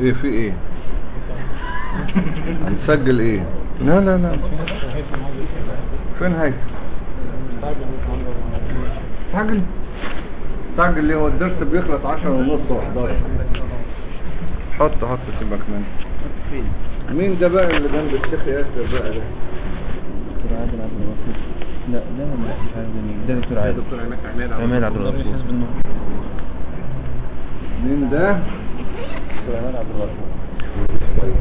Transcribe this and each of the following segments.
إيه في إيه؟ هنسجل إيه؟ لا لا لا. فين هيثم استعجل استعجل ليه؟ هو الدرس بيخلص عشرة ونص و11 حط حط سيبك منه مين ده بقى اللي جنب الشيخ ياسر بقى ده؟ دكتور عادل عبد الغفور لا ده عارف ده دكتور عادل. دكتور عماد عبد الغفور. مين ده؟ عماد عبد الغفور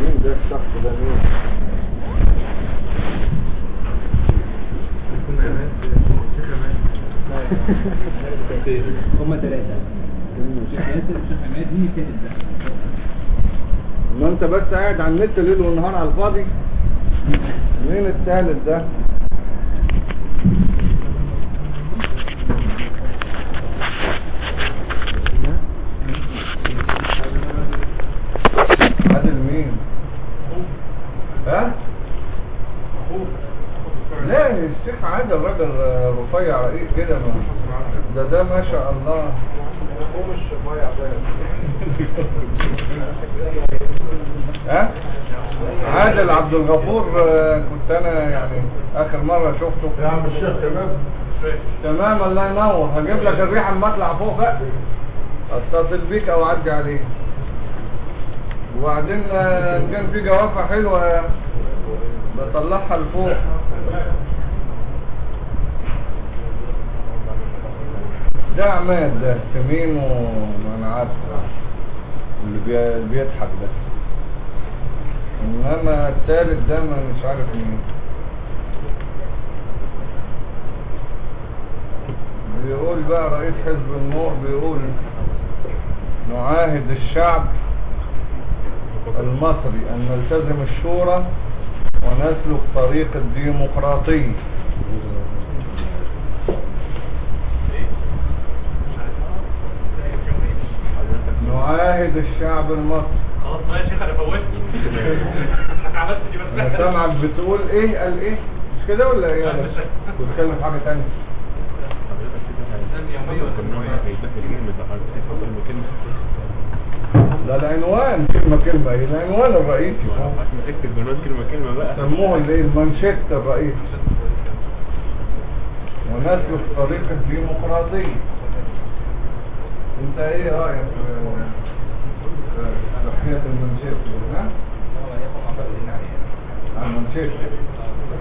مين ده الشخص ده؟ مين؟ هم ثلاثة الشيخ ياسر الشيخ عماد مين الثالث ده؟ ما انت بس قاعد على النت ليل ونهار على الفاضي؟ مين الثالث ده عادل مين ها لا الشيخ عادل راجل رفيع رقيق كده ما- ده ده ما شاء الله ها عادل عبد الغفور آه، كنت أنا يعني آخر مرة شفته. يا عم الشيخ. تمام؟ تمام الله ينور. هجيب لك الريحة أما أطلع فوق بقى. أتصل بيك أو أعدي عليك. وبعدين آه، كان في جوافة حلوة. بطلعها لفوق. ده عماد ده سمين وما أنا عارف اللي بي- بيضحك ده. إنما الثالث ده ما مش عارف مين بيقول بقى رئيس حزب النور بيقول نعاهد الشعب المصري أن نلتزم الشورى ونسلك طريق الديمقراطية. نعاهد الشعب المصري. خلاص بقى يا شيخ أنا فوتت. عملت دي بس. أنا سامعك بتقول إيه؟ قال إيه؟ مش كده ولا إيه؟ لا، مش- بتتكلم في حاجة تانية. لا العنوان كلمة كلمة. إيه العنوان الرئيسي؟ اكتب بنوت كلمة كلمة بقى سموه الايه المانشيت الرئيسي. ونسلك طريق الديمقراطية. أنت إيه رأيك؟ المانشيت ها؟ المانشيت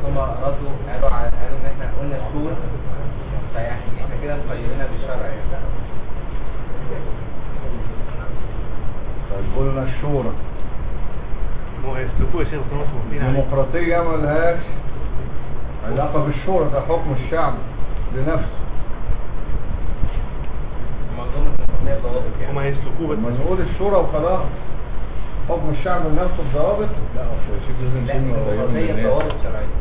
هم ردوا قالوا على قالوا إن إحنا قلنا الشورى فيعني إحنا كده مقيمينها بالشرع يعني. طيب قلنا الشورى ما هو يسلكوه يا شيخ الديمقراطية ملهاش علاقة بالشورى ده حكم الشعب لنفسه. ضوابط يعني هم هيسلكوه بس نقول الشورى وخلاص حكم الشعب لنفسه بضوابط؟ لا هو شيخ لازم لا كلمة قريبة من ضوابط شرعية.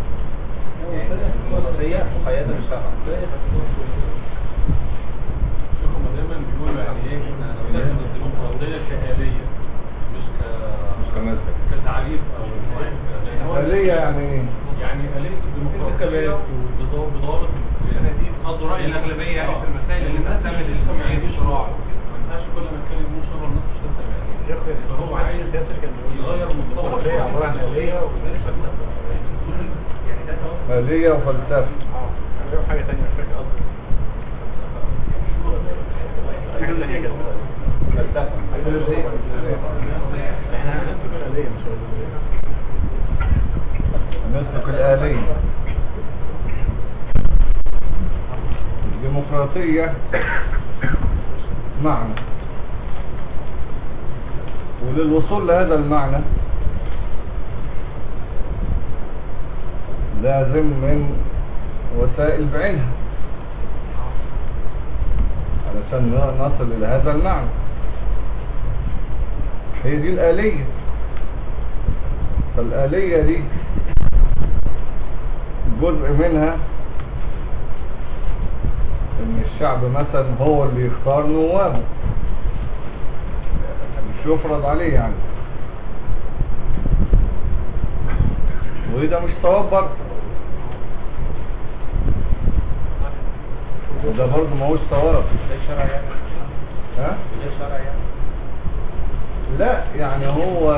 يعني مقيدة بالشرع هم دايما بيقولوا يعني إيه نستخدم الديمقراطية كآلية مش ك مش كمذهب. كتعريف أو آلية يعني إيه؟ يعني آلية الديمقراطية بضوابط بضوابط قصدوا رأي الأغلبية يعني في المسائل اللي تعتمد الجمعية يعني فهو عايز يغير مستوى الديمقراطية عبارة عن آلية وذلك؟ يعني. آلية وفلسفة. آه. غير حاجة تانية مش فاكر قصدي. حاجة تانية كده إحنا هنسلك الآلية مش الآلية نسلك الآلية. الديمقراطية معنى. وللوصول لهذا المعنى لازم من وسائل بعينها علشان نصل إلى هذا المعنى. هي دي الآلية. فالآلية دي جزء منها إن الشعب مثلا هو اللي يختار نوابه مش يفرض عليه يعني. وده مش صواب برضه. وده برضه ما هوش صواب ده يعني ها؟ ده يعني لا يعني هو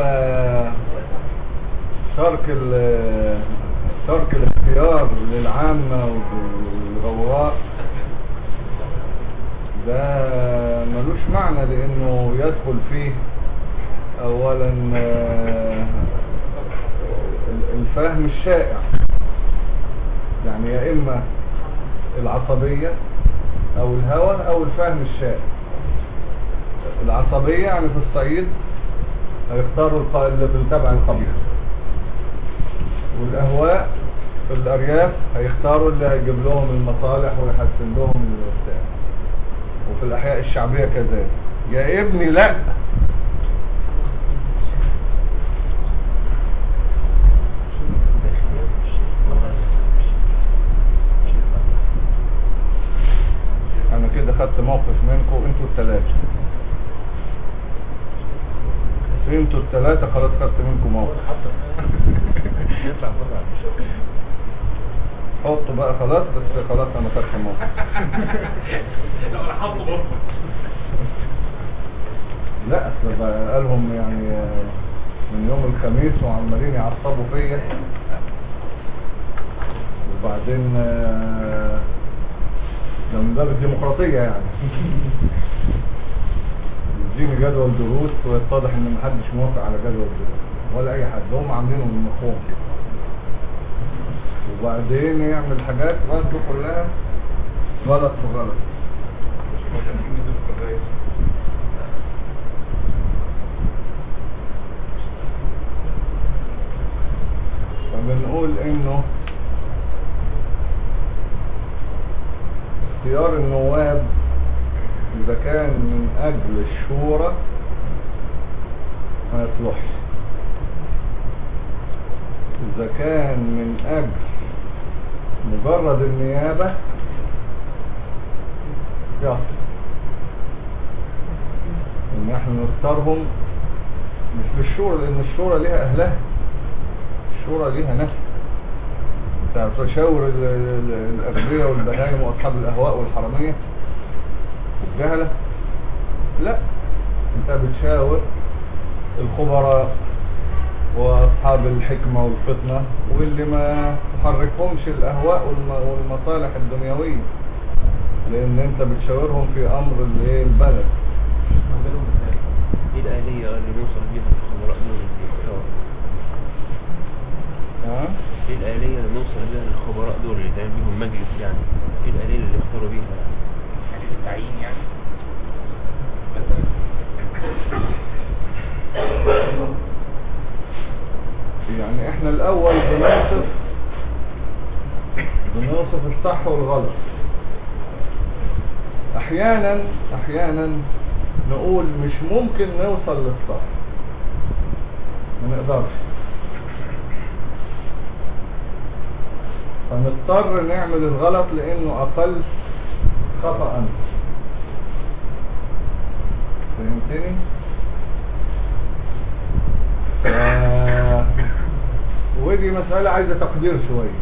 ترك ترك الاختيار للعامة والغوراء ده ملوش معنى لأنه يدخل فيه اولا آه، الفهم الشائع. يعني يا إما العصبية أو الهوى أو الفهم الشائع. العصبية يعني في الصعيد هيختاروا الق- اللي بالتبع القبيح. والأهواء في الأرياف هيختاروا اللي هيجيب لهم المصالح ويحسن لهم البتاع وفي الأحياء الشعبية كذلك. يا ابني لا. أنا كده خدت موقف منكم أنتوا الثلاثة أنتوا الثلاثة خلاص خدت منكم موقف. حطوا بقى خلاص بس خلاص أنا خدت موقف. لا أصل قالهم يعني آه، من يوم الخميس وعمالين يعصبوا فيا. وبعدين آه، ده من باب الديمقراطية يعني. يديني جدول دروس ويتضح إن محدش موافق على جدول دروس ولا أي حد. هم عاملينه من مخهم وبعدين يعمل حاجات برضه كلها غلط في غلط فبنقول إنه اختيار النواب إذا كان من أجل الشورى ما يصلحش. إذا كان من أجل مجرد النيابة يصل إن إحنا نختارهم مش للشورى لأن الشورى ليها أهلها. الشورى ليها ناس تشاور ال- ال- الاغبياء والبهايم وأصحاب الأهواء والحرامية. والجهله لا. أنت بتشاور الخبراء وأصحاب الحكمة والفطنة واللي ما تحركهمش الأهواء والم- والمصالح الدنيوية. لأن أنت بتشاورهم في أمر الإيه البلد إيه الآلية اللي بيوصل بيها الخبراء دول؟ ها إيه الآلية اللي بيوصل بيها للخبراء دول اللي تعمل بيهم مجلس يعني؟ إيه الآلية اللي يختاروا بيها؟ يعني التعيين يعني يعني إحنا الأول بنوصف بنوصف الصح والغلط أحيانا أحيانا نقول مش ممكن نوصل للصح. ما نقدرش. فنضطر نعمل الغلط لأنه أقل خطأ فهمتني؟ ف- ودي مسألة عايزة تقدير شوية.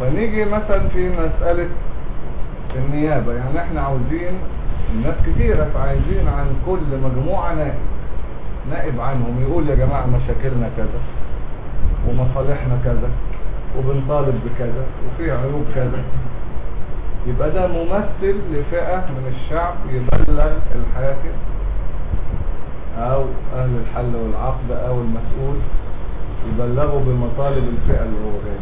فنيجي مثلا في مسألة النيابة. يعني إحنا عاوزين الناس كتيرة فعايزين عن كل مجموعة نائب. نائب عنهم يقول يا جماعة مشاكلنا كذا ومصالحنا كذا وبنطالب بكذا وفي عيوب كذا. يبقى ده ممثل لفئة من الشعب يبلغ الحاكم أو أهل الحل والعقد أو المسؤول يبلغوا بمطالب الفئة اللي هو جاي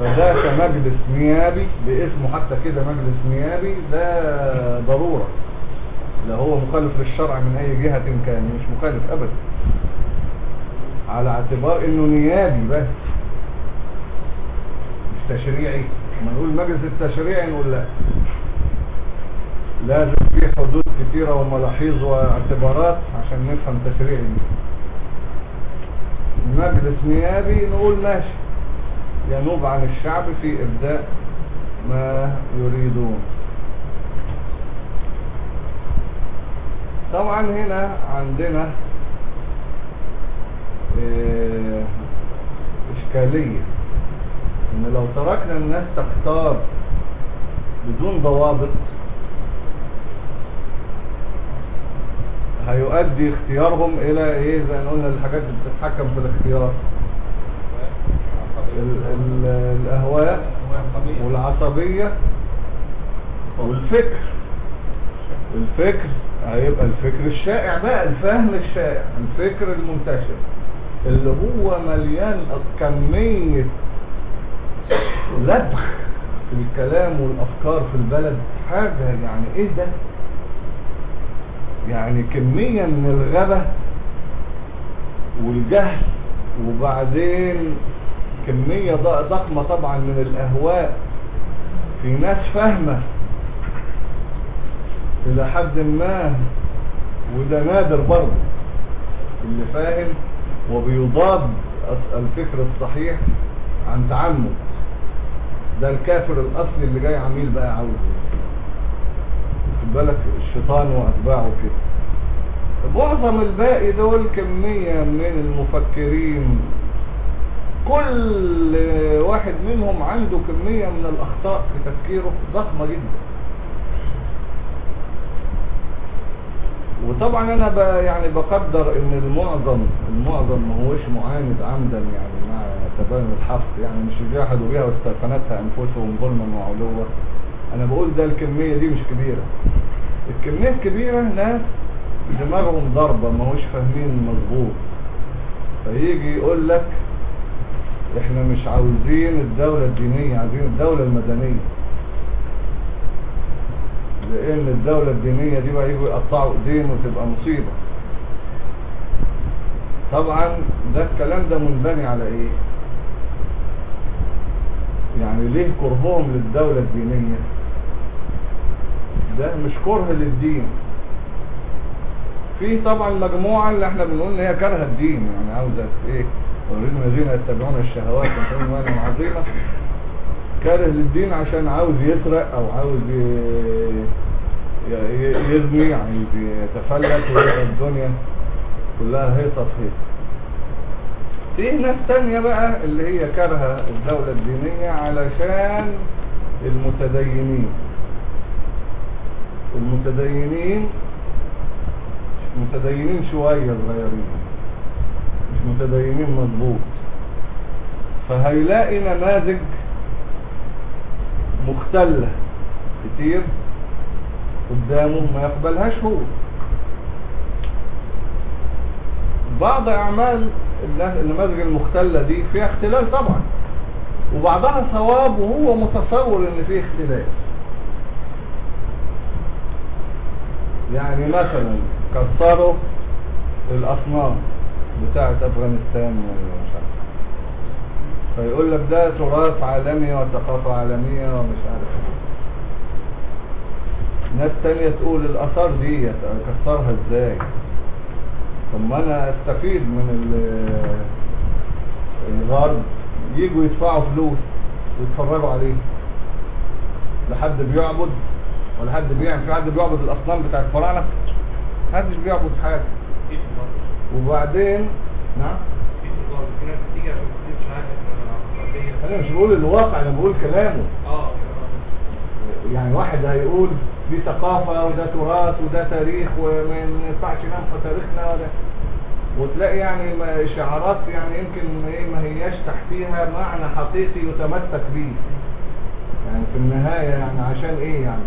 منها. فده كمجلس نيابي باسمه حتى كده مجلس نيابي ده ضرورة. لا هو مخالف للشرع من أي جهة كان مش مخالف ابدا. على اعتبار إنه نيابي بس. مش تشريعي. لما نقول مجلس التشريعي نقول لا. لازم في حدود كتيرة وملاحظ واعتبارات عشان نفهم تشريعي. مجلس نيابي نقول ماشي. ينوب عن الشعب في إبداء ما يريدون. طبعا هنا عندنا آه، إشكالية. إن لو تركنا الناس تختار بدون ضوابط هيؤدي اختيارهم إلى إيه؟ زي ما قلنا الحاجات اللي بتتحكم في الاختيار ال- ال- الأهواء والعصبية والفكر. الفكر هيبقى الفكر الشائع بقى الفهم الشائع الفكر المنتشر. اللي هو مليان كمية لبخ في الكلام والأفكار في البلد. حاجة يعني إيه ده؟ يعني كمية من الغبة والجهل. وبعدين كمية ضخمة طبعا من الأهواء في ناس فاهمة. إلى حد ما وده نادر برضه. اللي فاهم وبيضاد الفكر الصحيح عن تعمد. ده الكافر الأصلي اللي جاي عميل بقى عاوز خد بالك الشيطان وأتباعه كده. معظم الباقي دول كمية من المفكرين كل واحد منهم عنده كمية من الأخطاء في تفكيره ضخمة جدا. وطبعا أنا ب يعني بقدر إن المعظم المعظم ما هوش معاند عمدا يعني مع تباين الحق يعني مش جاحدوا بها واستيقنتها أنفسهم ظلما وعلوا أنا بقول ده الكمية دي مش كبيرة. الكمية الكبيرة ناس دماغهم ضربة ما هوش فاهمين مظبوط. فيجي يقول لك إحنا مش عاوزين الدولة الدينية عايزين الدولة المدنية. لأن الدولة الدينية دي بقى يجوا يقطعوا ايدين وتبقى مصيبة. طبعا ده الكلام ده منبني على إيه؟ يعني ليه كرههم للدولة الدينية؟ ده مش كره للدين. في طبعا مجموعة اللي إحنا بنقول إن هي كارهة الدين يعني عاوزة إيه؟ والذين الذين يتبعون الشهوات ويتبعون مالا عظيمة كاره للدين عشان عاوز يسرق أو عاوز يزني عايز يتفلت ويبقى الدنيا كلها هيصة في هيصة في ناس تانية بقى اللي هي كارهة الدولة الدينية علشان المتدينين. المتدينين متدينين شوية صغيرين. متدينين مظبوط فهيلاقي نماذج مختلة كتير قدامه ما يقبلهاش هو. بعض أعمال النماذج المختلة دي فيها اختلاف طبعا. وبعضها صواب وهو متصور إن فيه اختلاف يعني مثلا كسروا الأصنام. بتاعت أفغانستان ومش عارف فيقول لك ده تراث عالمي وثقافة عالمية ومش عارف إيه. ناس تانية تقول الآثار دي أكسرها إزاي؟ طب ما أنا أستفيد من ال- الغرب. يجوا يدفعوا فلوس ويتفرجوا عليه. لحد بيعبد ولا حد بيعمل. في حد بيعبد الأصنام بتاع الفراعنة محدش بيعبد حاجة. وبعدين نعم أنا مش بقول الواقع أنا بقول كلامه. آه يعني واحد هيقول دي ثقافة وده تراث وده تاريخ وما ينفعش ننفى تاريخنا وده. وتلاقي يعني شعارات يعني يمكن إيه ما هياش تحتيها معنى حقيقي يتمسك بيه. يعني في النهاية يعني عشان إيه يعني؟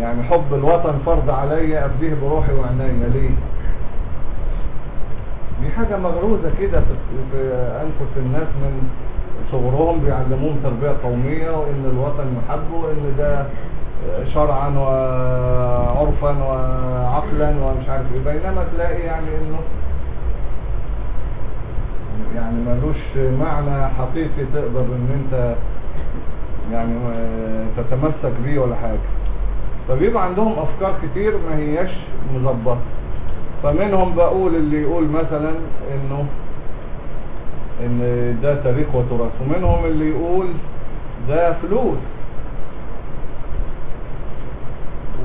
يعني حب الوطن فرض عليا ابديه بروحي وعناية ليه؟ دي حاجة مغروزة كده في في أنفس الناس من صغرهم بيعلموهم تربية قومية وإن الوطن يحب وإن ده شرعا وعرفا وعقلا ومش عارف إيه. بينما تلاقي يعني إنه يعني ملوش معنى حقيقي تقدر إن أنت يعني تتمسك بيه ولا حاجة. فبيبقى عندهم أفكار كتير ما هياش مظبطة. فمنهم بقول اللي يقول مثلا إنه إن ده تاريخ وتراث ومنهم اللي يقول ده فلوس.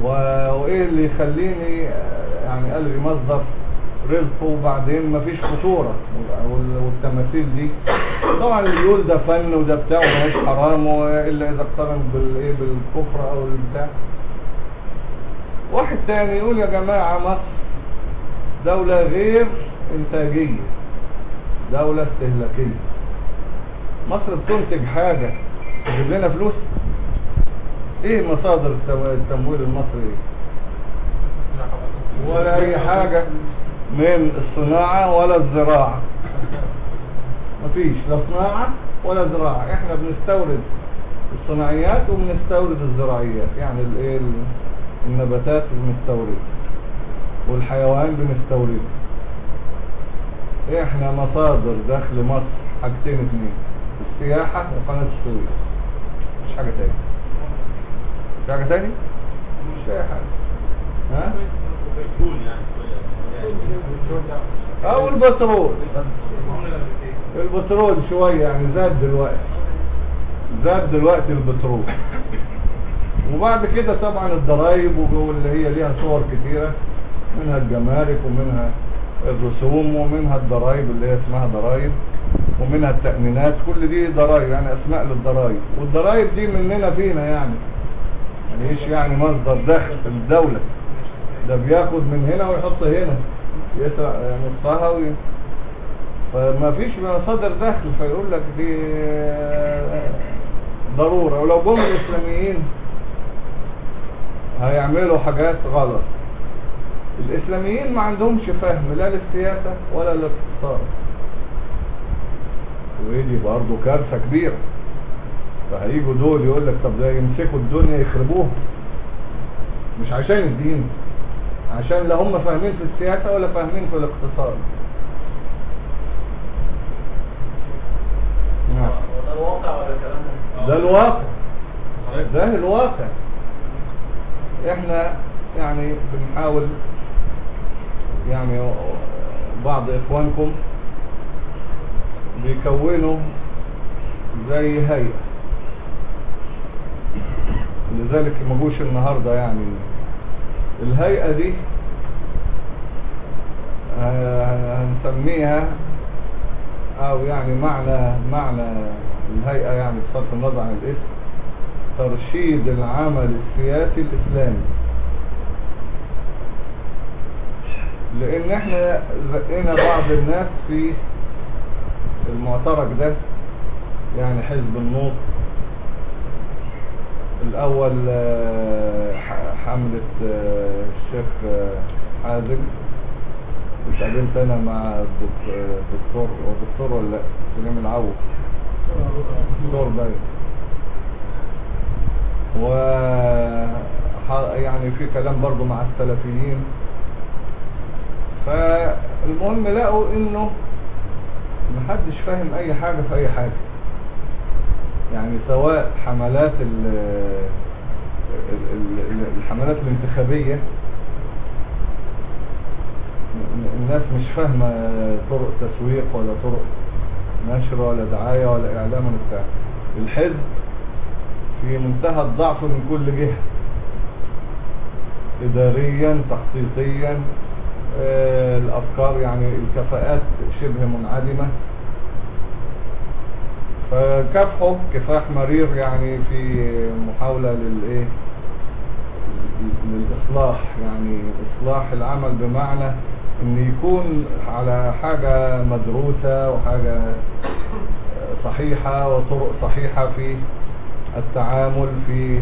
وإيه اللي يخليني يعني ألغي مصدر رزقه وبعدين مفيش خطورة؟ وال- والتماثيل دي. طبعا اللي يقول ده فن وده بتاع ومش حرام الا إذا اقترن بالإيه بالكفر أو البتاع. واحد تاني يقول يا جماعة مصر دولة غير إنتاجية دولة استهلاكية. مصر بتنتج حاجة تجيب لنا فلوس؟ إيه مصادر التم- التمويل المصري؟ ولا أي حاجة من الصناعة ولا الزراعة. مفيش لا صناعة ولا زراعة. إحنا بنستورد الصناعيات وبنستورد الزراعيات يعني النباتات بنستورد. والحيوان بنستورد إحنا مصادر دخل مصر حاجتين اتنين السياحة وقناة السويس مش حاجة تاني مش حاجة تاني مش أي حاجة. ها؟ أو البترول البترول شوية يعني زاد دلوقتي. زاد دلوقتي البترول. وبعد كده طبعا الضرايب واللي هي ليها صور كتيرة. منها الجمارك ومنها الرسوم ومنها الضرايب اللي هي اسمها ضرايب ومنها التأمينات كل دي ضرايب يعني أسماء للضرايب. والضرايب دي مننا فينا يعني. يعني إيش يعني مصدر دخل الدولة؟ ده بياخد من هنا ويحط هنا يسرق نصها وي... فما فيش مصادر دخل فيقول لك دي ضرورة. ولو جم الإسلاميين هيعملوا حاجات غلط. الإسلاميين ما عندهمش فهم لا للسياسة ولا للاقتصاد. ودي برضه كارثة كبيرة. فهيجوا دول يقول لك طب ده يمسكوا الدنيا يخربوها. مش عشان الدين عشان لا هم فاهمين في السياسة ولا فاهمين في الاقتصاد. نعم. ده الواقع ولا كلام ده الواقع. ده الواقع. إحنا يعني بنحاول يعني بعض إخوانكم بيكونوا زي هيئة لذلك ما جوش النهاردة يعني. الهيئة دي آه، هنسميها أو يعني معنى معنى الهيئة يعني بصرف النظر عن الاسم ترشيد العمل السياسي الإسلامي. لأن إحنا زقنا بعض الناس في المعترك ده يعني حزب النور الأول آه، حملة آه، الشيخ آه، حازم. اتقابلت أنا مع الدك- الدكتور هو دكتور ولا لأ؟ سليم العوض. دكتور باين. و يعني في كلام برضو مع السلفيين. فالمهم لقوا إنه محدش فاهم أي حاجة في أي حاجة. يعني سواء حملات ال ال- ال- الحملات الانتخابية الناس مش فاهمة طرق تسويق ولا طرق نشر ولا دعاية ولا إعلام ولا بتاع. الحزب في منتهى الضعف من كل جهة اداريا تخطيطيا الأفكار يعني الكفاءات شبه منعدمة. فكافحوا كفاح مرير يعني في محاولة للإيه؟ للإصلاح يعني إصلاح العمل بمعنى إن يكون على حاجة مدروسة وحاجة صحيحة وطرق صحيحة في التعامل في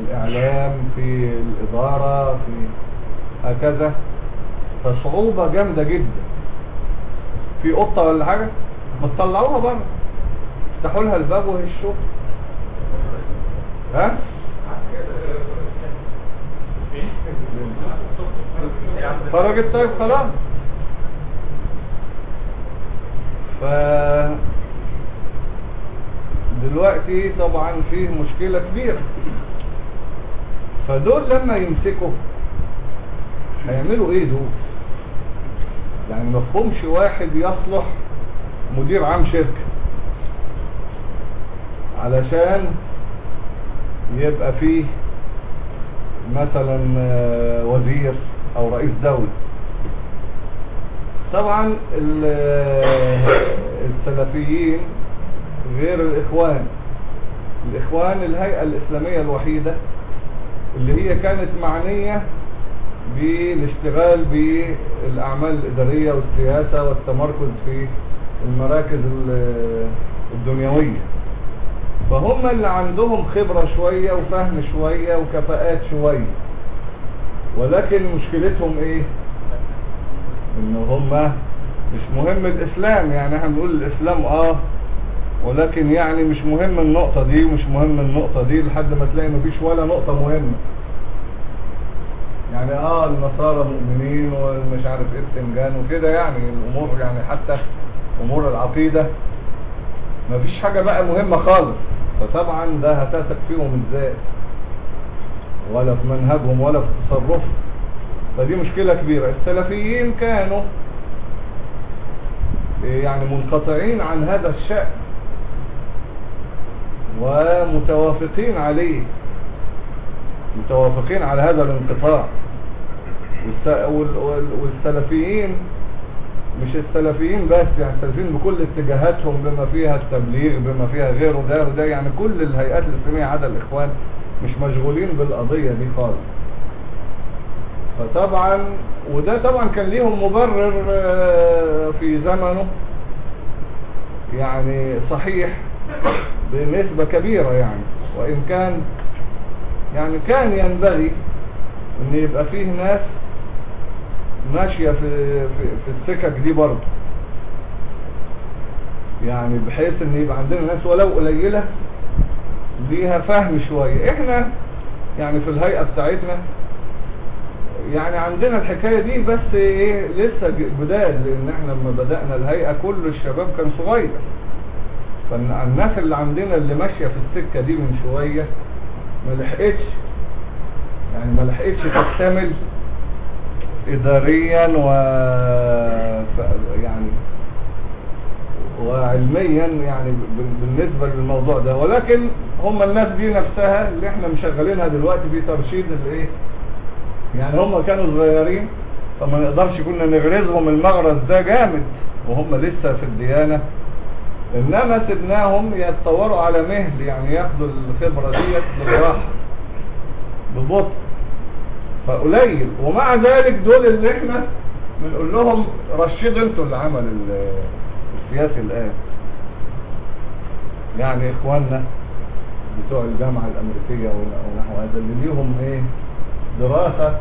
الإعلام في الإدارة في هكذا. فصعوبة جامدة جدا. في قطة ولا حاجة؟ ما تطلعوها بره افتحوا لها الباب وهي الشغل. ها؟ خرجت طيب خلاص. ف دلوقتي طبعا فيه مشكلة كبيرة. فدول لما يمسكوا هيعملوا إيه دول؟ يعني مفهومش واحد يصلح مدير عام شركة. علشان يبقى فيه مثلا آه، وزير أو رئيس دولة طبعا ال- السلفيين غير الإخوان. الإخوان الهيئة الإسلامية الوحيدة اللي هي كانت معنية بالاشتغال بالأعمال الإدارية والسياسة والتمركز في المراكز ال- الدنيوية. فهم اللي عندهم خبرة شوية وفهم شوية وكفاءات شوية. ولكن مشكلتهم إيه؟ إن هم مش مهم الإسلام. يعني إحنا بنقول الإسلام آه ولكن يعني مش مهم النقطة دي ومش مهم النقطة دي لحد ما تلاقي مفيش ولا نقطة مهمة. يعني آه النصارى مؤمنين ومش عارف إيه بتنجان وكده يعني الأمور يعني حتى أمور العقيدة مفيش حاجة بقى مهمة خالص. فطبعا ده هتثق فيهم إزاي؟ ولا في منهجهم ولا في تصرفهم. فدي مشكلة كبيرة. السلفيين كانوا يعني منقطعين عن هذا الشأن ومتوافقين عليه متوافقين على هذا الانقطاع. والسلفيين مش السلفيين بس يعني السلفيين بكل اتجاهاتهم بما فيها التبليغ بما فيها غيره ده وده يعني كل الهيئات الإسلامية عدا الإخوان مش مشغولين بالقضية دي خالص. فطبعا وده طبعا كان ليهم مبرر آه، في زمنه يعني صحيح بنسبة كبيرة يعني. وإن كان يعني كان ينبغي إن يبقى فيه ناس ماشية في, في, في السكك دي برضه. يعني بحيث إن يبقى عندنا ناس ولو قليلة ليها فهم شوية. إحنا يعني في الهيئة بتاعتنا يعني عندنا الحكاية دي بس إيه لسه جداد لأن إحنا لما بدأنا الهيئة كل الشباب كان صغير. فالناس اللي عندنا اللي ماشية في السكة دي من شوية ما لحقتش يعني ما لحقتش تكتمل اداريا و يعني وعلميا يعني بالنسبة للموضوع ده. ولكن هم الناس دي نفسها اللي إحنا مشغلينها دلوقتي في ترشيد الإيه؟ يعني هم كانوا صغيرين فما نقدرش كنا نغرزهم المغرز ده جامد وهم لسه في الديانة. إنما سيبناهم يتطوروا على مهل يعني ياخدوا الخبرة ديت بالراحة ببطء. فقليل. ومع ذلك دول اللي إحنا بنقول لهم رشدوا أنتوا اللي عمل ال- السياسي الآن. يعني إخواننا بتوع الجامعة الأمريكية ونحو هذا اللي ليهم إيه؟ دراسة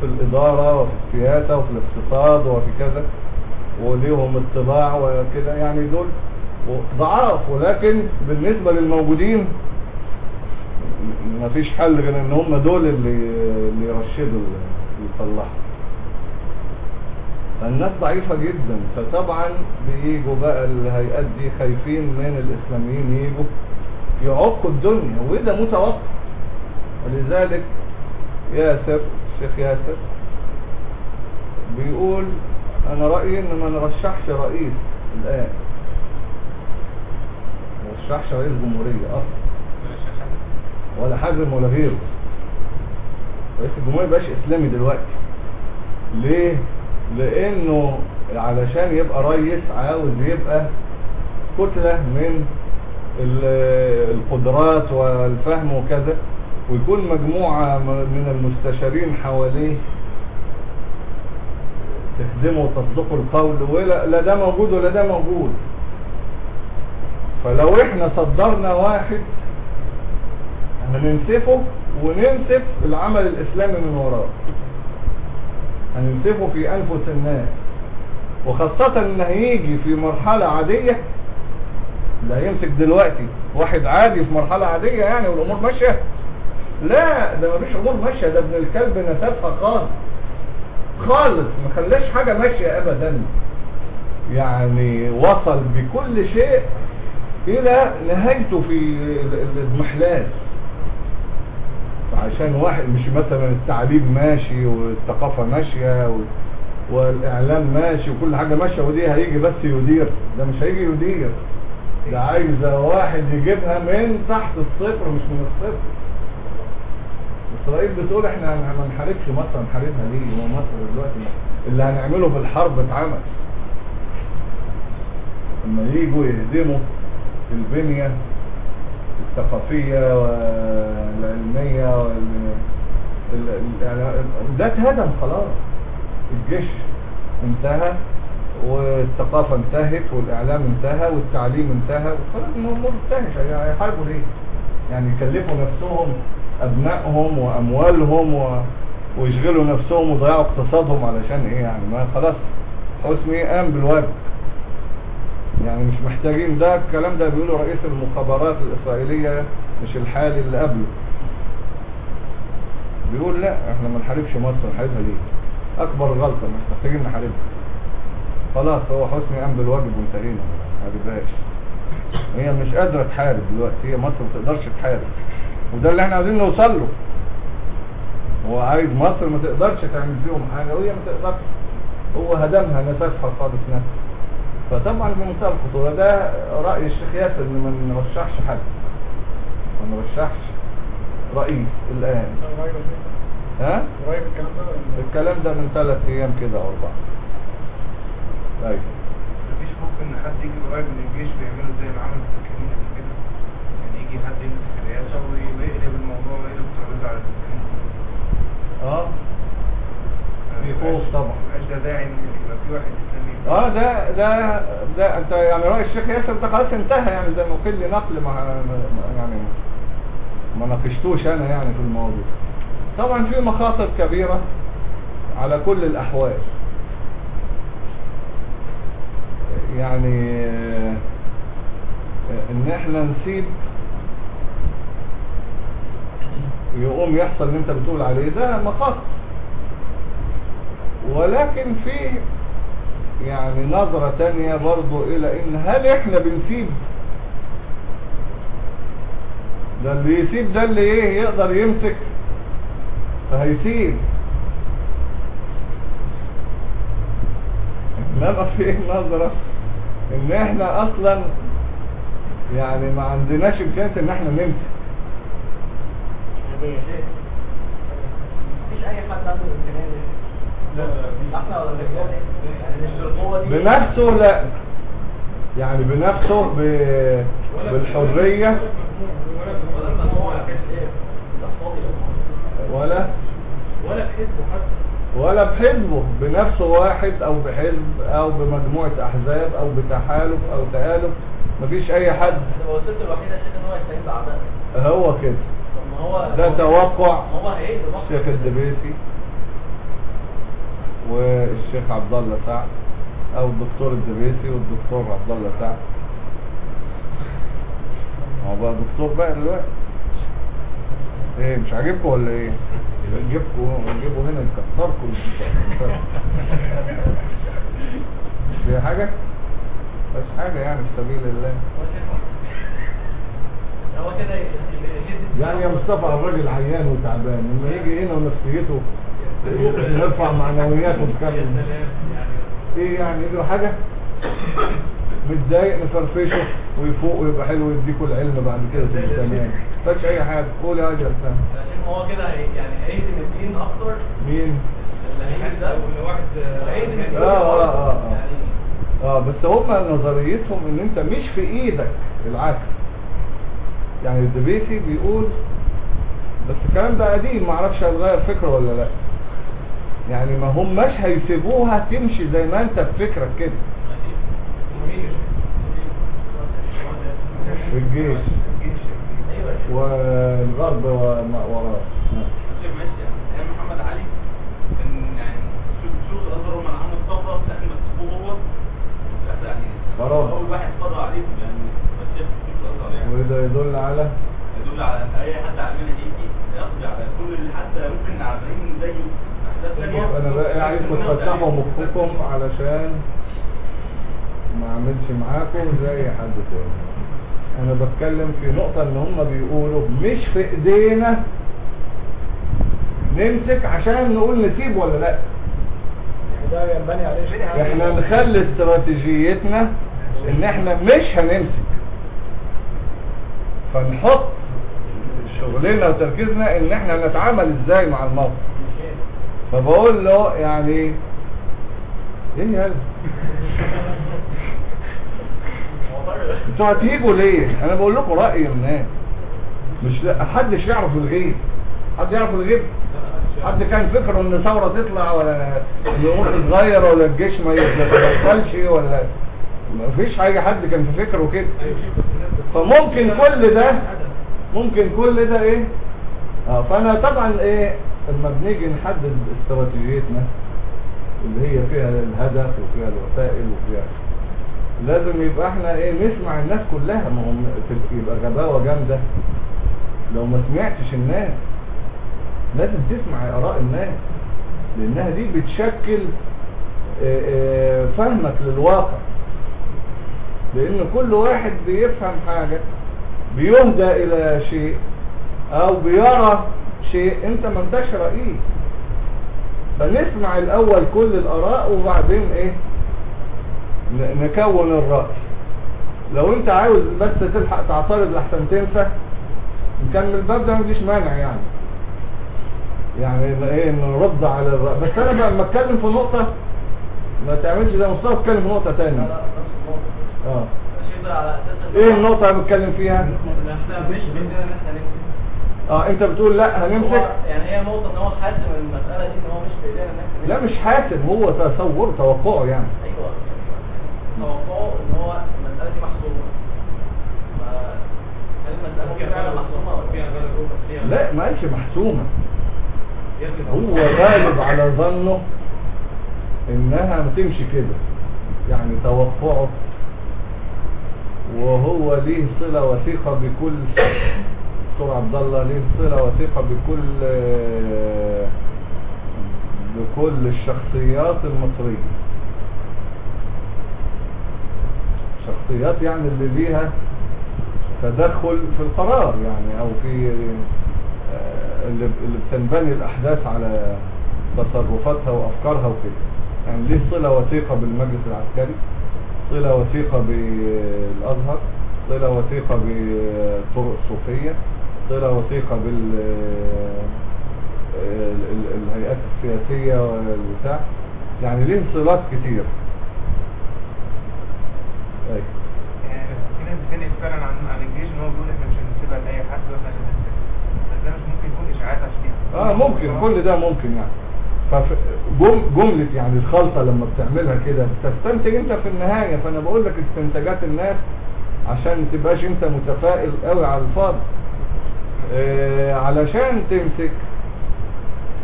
في الإدارة وفي السياسة وفي الاقتصاد وفي كذا. وليهم اطلاع وكده. يعني دول ضعاف. ولكن بالنسبة للموجودين مفيش حل غير إن هم دول اللي اللي يرشدوا يصلحوا فالناس ضعيفة جدا. فطبعا بيجوا بقى الهيئات دي خايفين من الإسلاميين يجوا يعقوا الدنيا وده متوقع. ولذلك ياسر الشيخ ياسر بيقول أنا رأيي إن ما نرشحش رئيس الآن. ما نرشحش رئيس جمهورية أصلا. ولا حازم ولا غيره. رئيس الجمهورية مبقاش إسلامي دلوقتي. ليه؟ لأنه علشان يبقى رئيس عاوز يبقى كتلة من ال- القدرات والفهم وكذا ويكون مجموعة من المستشارين حواليه تخدموا وتصدقوا القول ولا لا ده موجود ولا ده موجود. فلو إحنا صدرنا واحد هننسفه وننسف العمل الإسلامي من وراه. هننسفه في أنفس الناس. وخاصة إن هيجي في مرحلة عادية لا يمسك دلوقتي. واحد عادي في مرحلة عادية يعني والأمور ماشية. لا ده مفيش أمور ماشية. ده ابن الكلب نسفها خالص. خالص. ما خلاش حاجة ماشية ابدا. يعني وصل بكل شيء إلى نهايته في ال- ال- الاضمحلال عشان واحد مش مثلا التعليم ماشي والثقافة ماشية و- والإعلام ماشي وكل حاجة ماشية ودي هيجي بس يدير. ده مش هيجي يدير. ده عايزة واحد يجيبها من تحت الصفر مش من الصفر. إسرائيل بتقول إحنا ما نحاربش مصر هنحاربها ليه؟ هو مصر دلوقتي اللي هنعمله في الحرب اتعمل. لما يجوا يهدموا البنية الثقافية والعلمية وال... ال... ال... يعني ده اتهدم خلاص. الجيش انتهى والثقافة انتهت والإعلام انتهى والتعليم انتهى وخلاص الأمور انتهت هيحاربوا ليه؟ يعني يكلفوا نفسهم أبنائهم وأموالهم و... ويشغلوا نفسهم ويضيعوا اقتصادهم علشان إيه يعني؟ ما خلاص حسني قام بالواجب يعني مش محتاجين ده الكلام ده بيقوله رئيس المخابرات الإسرائيلية مش الحالي اللي قبله. بيقول لا إحنا ما نحاربش مصر نحاربها ليه؟ أكبر غلطة مش محتاجين نحاربها. خلاص هو حسني قام بالواجب وانتهينا ما حاربهاش هي مش قادرة تحارب دلوقتي هي مصر ما تقدرش تحارب. وده اللي إحنا عايزين نوصل له. هو عايز مصر ما تقدرش تعمل فيهم حاجة وهي ما تقدرش. هو هدمها نسفها خالص نفسه فطبعا بمنتهى الخطورة ده رأي الشيخ ياسر ان ما نرشحش حد. ما نرشحش رئيس الآن. ها؟ قريب الكلام ده الكلام ده من ثلاث أيام كده أو أربعة. طيب. مفيش خوف ان حد يجي قريب من الجيش ويعملوا زي ما عمل في الكمين قبل كده؟ يعني يجي حد يمسك الرئاسة ويقلب الموضوع ويقلب الترابيزة على الكمين آه. في خوف طبعا ده داعي إن يبقى في واحد اسلامي آه ده ده ده أنت يعني رأي الشيخ ياسر ده خلاص انتهى يعني زي ما قل نقل ما ما- يعني ما ناقشتوش أنا يعني في الموضوع. طبعا في مخاطر كبيرة على كل الأحوال. يعني آه، إن إحنا نسيب يقوم يحصل اللي أنت بتقول عليه ده مخاطر. ولكن في يعني نظرة تانية برضو إلى إن هل إحنا بنسيب؟ ده اللي يسيب ده اللي إيه يقدر يمسك فهيسيب. انما في نظرة؟ إن إحنا أصلا يعني ما عندناش امكانية إن إحنا نمسك. مفيش أي حد عنده بنفسه لا. يعني بنفسه ب... بالحرية. ولا. ولا ولا تحسه حتى ولا بحزبه بنفسه واحد أو بحزب أو بمجموعة أحزاب أو بتحالف أو تآلف. مفيش أي حد. هتبقى وسيلته الوحيده شيء ان هو باعدائه هو كده هو ده توقع هو الشيخ الدبيسي والشيخ عبد الله سعد أو الدكتور الدبيسي والدكتور عبد الله سعد. هو بقى دكتور بقى دلوقتي؟ إيه مش عاجبكم ولا إيه؟ نجيبكم نجيبوا هنا نكسركم. في حاجة؟ بس حاجة يعني في سبيل الله. هو كده يعني يا مصطفى الراجل عيان وتعبان لما يجي هنا ونفسيته نرفع معنوياته بكامل إيه يعني له حاجة؟ متضايق نفرفشه ويفوق ويبقى حلو ويديكوا العلم بعد كده تمام فاش أي حاجة. قول يا أجل سام هو كده يعني هيهدم الدين أكتر. مين؟ اللي ده واللي واحد هيهدم الدين آه، آه، آه، آه. يعني آه بس هم نظريتهم إن أنت مش في إيدك العكس. يعني الدبيسي بيقول بس الكلام ده قديم معرفش هيتغير فكرة ولا لأ. يعني ما هماش هيسيبوها تمشي زي ما انت بفكرك كده. في الجيش. والغرب وراه محمد علي. اول واحد عليهم يعني يعني وده يدل على؟ يدل على ان أي حد علمنا يجي يقضي على كل اللي حتى ممكن عارفين زيه. أنا بقى عايزكم تفتحوا مخكم علشان ما أعملش معاكم زي حد تاني. أنا بتكلم في نقطة إن هم بيقولوا مش في إيدينا نمسك عشان نقول نسيب ولا لأ. إحنا نخلي استراتيجيتنا إن إحنا مش هنمسك. فنحط شغلنا وتركيزنا إن إحنا نتعامل إزاي مع الموقف. فبقول له يعني إيه يا أنتوا هتيجوا ليه؟ أنا بقول لكم رأي الناس مش لا حدش يعرف الغيب. حد يعرف الغيب؟ حد كان فكره إن ثوره تطلع ولا الأمور تتغير ولا الجيش ما يتدخلش ولا ما فيش حاجة حد كان في فكره كده. فممكن كل ده ممكن كل ده إيه؟ آه فأنا طبعا إيه لما بنيجي نحدد استراتيجيتنا اللي هي فيها الهدف وفيها الوسائل وفيها لازم يبقى إحنا إيه نسمع الناس كلها. ما هم يبقى غباوة جامدة. لو ما سمعتش الناس لازم تسمع آراء الناس لانها دي بتشكل آه، آه، فهمك للواقع. لأن كل واحد بيفهم حاجة بيهدى إلى شيء أو بيرى شيء أنت ما انتش رأيه فنسمع الأول كل الآراء وبعدين إيه؟ نكون الرأي. لو أنت عاوز بس تلحق تعترض لحسن تنسى نكمل الباب ده مفيش مانع يعني. يعني إيه؟ نرد على الرأي. بس أنا بقى لما أتكلم في نقطة ما تعملش زي مصطفى اتكلم في نقطة تانية. آه. إيه النقطة اللي بتكلم فيها؟ آه أنت بتقول لا هنمسك. يعني هي نقطة إن هو حاسم المسألة دي إن هو مش ان إحنا لا. مش حاسم هو تصور توقعه يعني. أيوه. توقعه إن هو المسألة دي محسومة ما- هل المسألة دي فعلا محسومة ولا فيها فيها لا ما قالش محسومة يجب هو غالب على ظنه إنها بتمشي كده. يعني توقعه. وهو ليه صلة وثيقة بكل دكتور عبد الله ليه صلة وثيقة بكل بكل الشخصيات المصرية. شخصيات يعني اللي ليها تدخل في القرار يعني أو في آه، اللي بتنبني الأحداث على تصرفاتها وأفكارها وكده. يعني ليه صلة وثيقة بالمجلس العسكري؟ صلة وثيقة بالأزهر؟ صلة وثيقة بالطرق الصوفية صلة وثيقة بال ال- ال- الهيئات السياسية والبتاع. يعني ليه صلات كتير. أيوة. يعني في ناس بتنقل فعلا عن عن الجيش إن هو بيقول إحنا مش هنسيبها لأي حد وإحنا اللي هنسيبها. بس ده مش ممكن يكون إشاعات عشان آه ممكن. كل ده ممكن يعني. فجملة يعني الخلطة لما بتعملها كده تستنتج أنت في النهاية. فأنا بقول لك استنتاجات الناس عشان تبقاش أنت متفائل قوي على الفاضي. آه علشان تمسك.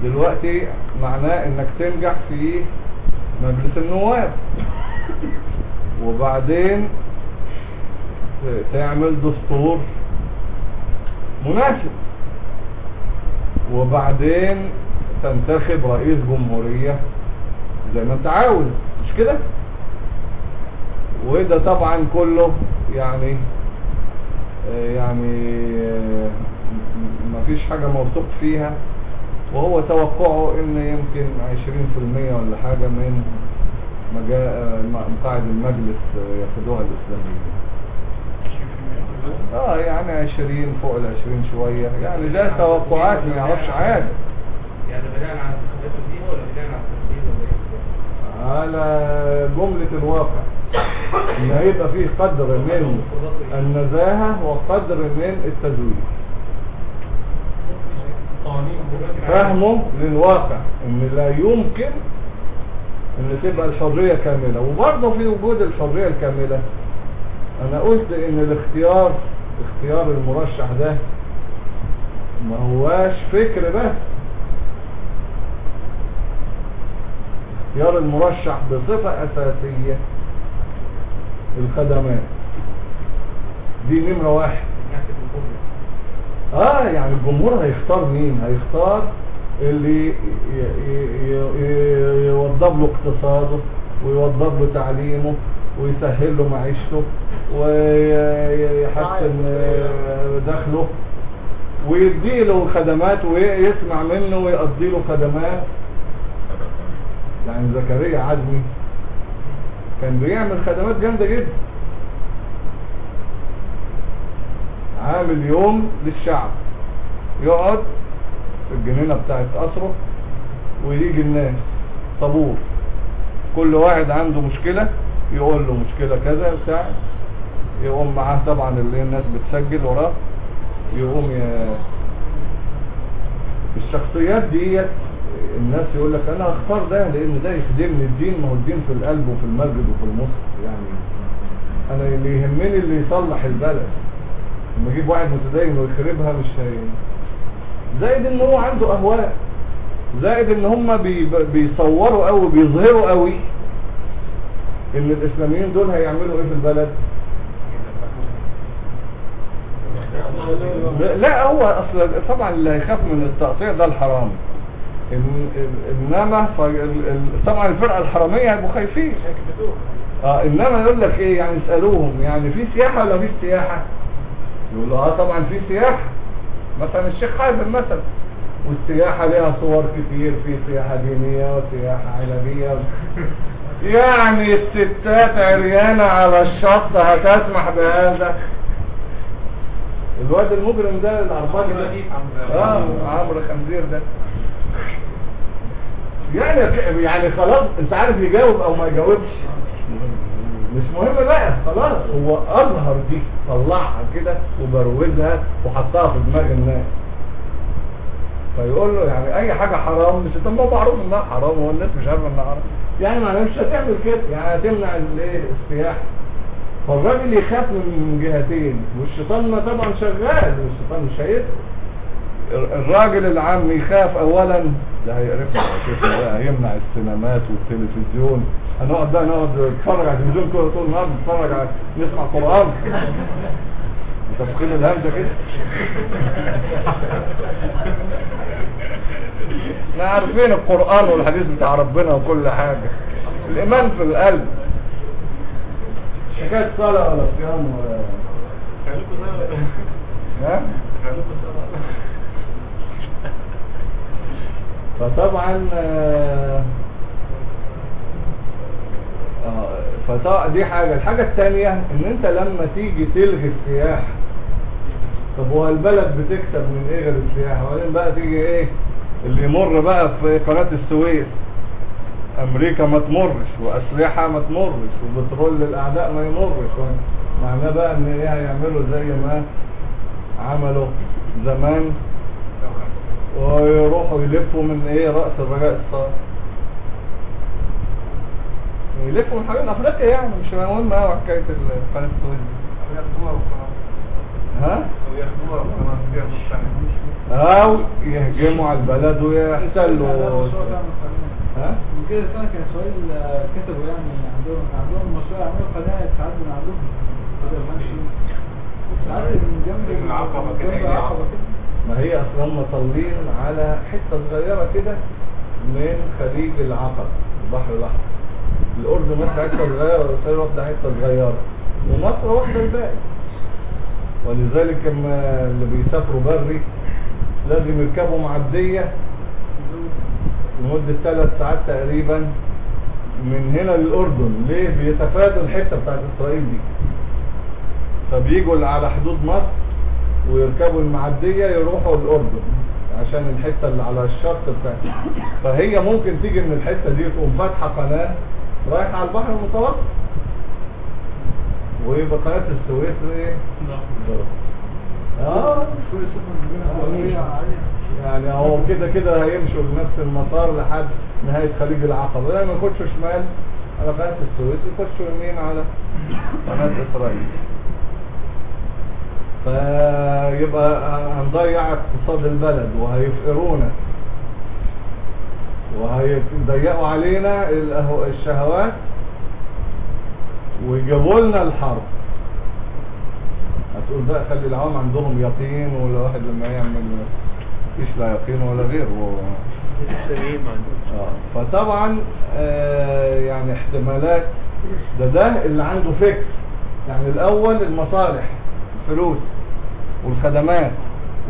دلوقتي معناه إنك تنجح في مجلس النواب. وبعدين تعمل دستور مناسب. وبعدين تنتخب رئيس جمهورية زي ما انت عاوز. مش كده؟ وده طبعا كله يعني آه، يعني آه، م- مفيش حاجة موثوق فيها وهو توقعه إن يمكن 20% ولا حاجة من مجا- آه، مقاعد المجلس ياخدوها الاسلاميين آه يعني 20 فوق ال 20 شوية. يعني ده توقعات ما يعرفش حاجة يعني بناء على الانتخابات القديمة ولا بناء على ولا إيه؟ على جملة الواقع. إن هيبقى فيه قدر من النزاهة وقدر من دلوقتي فهمه للواقع إن لا يمكن إن تبقى الحرية كاملة. وبرضه في وجود الحرية الكاملة أنا قلت إن الاختيار اختيار المرشح ده ما هواش فكر بس. اختيار المرشح بصفة أساسية الخدمات. دي نمرة واحد. آه يعني الجمهور هيختار مين؟ هيختار اللي يوضب له اقتصاده ويوضب له تعليمه ويسهل له معيشته ويحسن دخله ويدي له خدمات ويسمع منه ويقضي له خدمات. يعني زكريا عزمي كان بيعمل خدمات جامدة جدا. عامل يوم للشعب. يقعد في الجنينة بتاعت قصره ويجي الناس. طابور. كل واحد عنده مشكلة يقول له مشكلة كذا بتاع يقوم معاه طبعا اللي الناس بتسجل وراه. يقوم ي... الشخصيات ديت الناس يقول لك أنا اختار ده لأن ده يخدمني الدين ما هو الدين في القلب وفي المسجد وفي المصحف يعني أنا اللي يهمني اللي يصلح البلد. لما أجيب واحد متدين ويخربها مش هي. زائد إن هو عنده أهواء. زائد إن هم بي... بيصوروا قوي بيظهروا قوي إن الإسلاميين دول هيعملوا إيه في البلد؟ لا هو أصلا طبعا اللي هيخاف من التقطيع ده الحرام. إنما طبعا الفرقة الحرامية هيبقوا خايفين. آه إنما يقول لك إيه يعني يسالوهم يعني في سياحة ولا مفيش سياحه يقول له آه طبعا في سياحة. مثلا الشيخ حازم مثلا. والسياحة لها صور كتير في سياحة دينية وسياحة علاجية. يعني الستات عريانة على الشط هتسمح بهذا. الواد المجرم ده العرباجي ده. آه عمرو خنزير ده. يعني يعني خلاص انت عارف يجاوب أو ما يجاوبش. مش مهم بقى خلاص. هو أظهر دي طلعها كده وبروزها وحطها في دماغ الناس. فيقول له يعني أي حاجة حرام مش طب ما معروف إنها حرام هو الناس مش عارفة إنها حرام. يعني ما مش هتعمل كده يعني هتمنع الإيه السياحه فالراجل يخاف من جهتين والشيطان ما طبعا شغال والشيطان مش الراجل العام يخاف اولا ده هيقرفنا هيمنع السينمات والتلفزيون. هنقعد بقى نقعد نتفرج على التلفزيون كل طول النهار نتفرج على نسمع قرآن. تفخيم الهمزة كده. إحنا عارفين القرآن والحديث بتاع ربنا وكل حاجة. الإيمان في القلب. حكايه صلاة ولا صيام ولا؟ ها؟ فطبعا آه، آه، فطبعا دي حاجة. الحاجة التانية إن أنت لما تيجي تلغي السياحة طب هو البلد بتكسب من إيه غير السياحة وبعدين بقى تيجي إيه؟ اللي يمر بقى في قناة السويس. أمريكا ما تمرش وأسلحة ما تمرش وبترول للأعداء ما يمرش. معناه بقى إن إيه؟ هيعملوا زي ما عملوا زمان ويروحوا يلفوا من إيه؟ رأس الرجاء الصالح يلفوا من حوالين أفريقيا يعني مش مهم قوي حكاية ال- قناة السويس دي. ياخدوها وخلاص ها؟ وياخدوها وخلاص ياخدوا السنة أو يهجموا على البلد ويحتلوا. ها؟ من كده سنة كان اسرائيل كتبوا يعني عندهم عندهم مشروع يعملوا قناة ساعات من عندهم بدل ما يمشوا ساعات من جنب من العقبة كده، ما هي أصلا هم طالين على حتة صغيرة كده من خليج العقبة البحر الأحمر. الأردن واخده حتة صغيرة واسرائيل واخده حتة صغيرة. ومصر واخده الباقي. ولذلك لما اللي بيسافروا بري لازم يركبوا معدية لمدة ثلاث ساعات تقريبا من هنا للأردن. ليه؟ بيتفادوا الحتة بتاعت إسرائيل دي. فبيجوا على حدود مصر ويركبوا المعدية يروحوا الأردن عشان الحتة اللي على الشط بتاعتها فهي ممكن تيجي من الحتة دي تقوم فاتحة قناة رايحة على البحر المتوسط؟ ويبقى قناة السويس إيه؟ آه. عالية يعني هو كده كده هيمشوا بنفس المسار لحد نهاية خليج العقبة. لما يخشوا شمال على قناة السويس يخشوا يمين على قناة إسرائيل. فيبقى هنضيع اقتصاد البلد وهيفقرونا. وهيضيقوا علينا الشهوات ويجيبوا لنا الحرب. هتقول بقى خلي العوام عندهم يقين ولا واحد لما يعمل مفيش لا يقين ولا غير و... الاسلاميين ما عندهمش آه، فطبعا آه، يعني احتمالات ده ده اللي عنده فكر. يعني الأول المصالح الفلوس والخدمات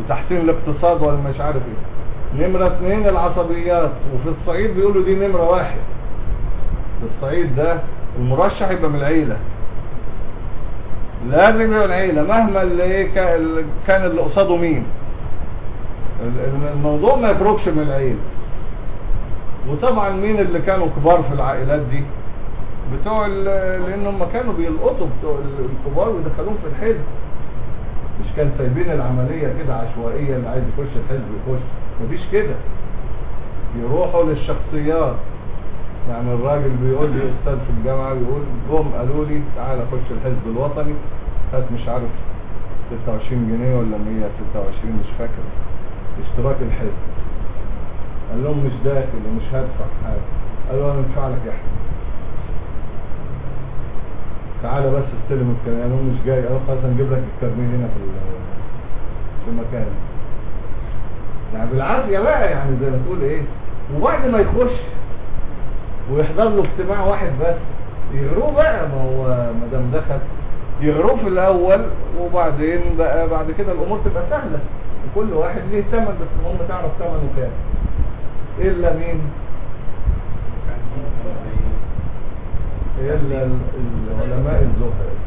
وتحسين الاقتصاد ولا مش عارف إيه. نمرة اثنين العصبيات وفي الصعيد بيقولوا دي نمرة واحد. في الصعيد ده المرشح يبقى من العيلة. لازم يبقى العيلة مهما اللي إيه كا- ال- كان اللي قصاده مين. ال- ال- الموضوع ما يخرجش من العيلة. وطبعا مين اللي كانوا كبار في العائلات دي؟ بتوع ال- لأن هم كانوا بيلقطوا بتوع ال- الكبار ويدخلوهم في الحزب. مش كان سايبين العملية كده عشوائية اللي عايز يخش الحزب يخش. مفيش كده. يروحوا للشخصيات. يعني الراجل بيقول لي أستاذ في الجامعة بيقول جم قالوا لي تعالى خش الحزب الوطني. هات مش عارف 26 جنيه ولا 126 مش فاكر. اشتراك الحزب. قال لهم مش داخل ومش هدفع حاجة. قالوا أنا أدفع لك يا احمد تعالى بس استلم الكلام قالوا مش جاي. قالوا خلاص هنجيب لك الكارنيه هنا في المكان. يعني بالعافية بقى يعني زي ما تقول إيه وبعد ما يخش ويحضر له اجتماع واحد بس يغروه بقى ما هو ما دام دخل يغروه في الأول وبعدين بقى بعد كده الأمور تبقى سهلة وكل واحد ليه ثمن بس المهم تعرف ثمنه كام. إلا مين؟ إلا ال- العلماء الزهد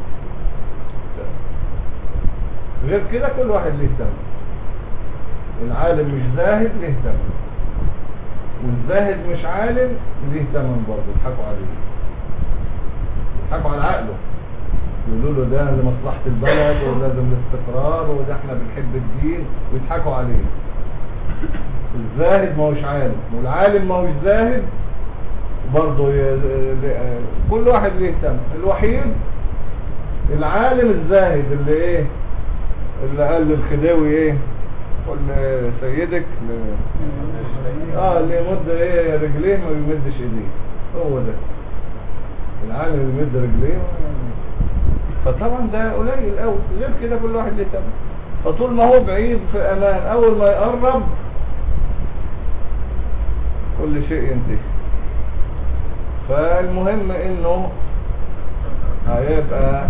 غير كده كل واحد ليه ثمن. العالم مش زاهد ليه ثمن والزاهد مش عالم ليه ثمن برضه؟ يضحكوا عليه. يضحكوا على عقله. يقولوا له ده لمصلحة البلد ولازم الاستقرار وده إحنا بنحب الدين. ويضحكوا عليه. الزاهد ما هوش عالم. والعالم ما هوش زاهد برضه ي... كل واحد ليه ثمن الوحيد العالم الزاهد اللي إيه؟ اللي قال للخديوي إيه؟ قل سيدك ل... آه اللي يمد إيه رجليه ما بيمدش إيديه. هو ده. العالم اللي يمد رجليه. فطبعا ده قليل قوي غير كده كل واحد ليه ثمن فطول ما هو بعيد في أمان أول ما يقرب كل شيء ينتهي. فالمهم إنه هيبقى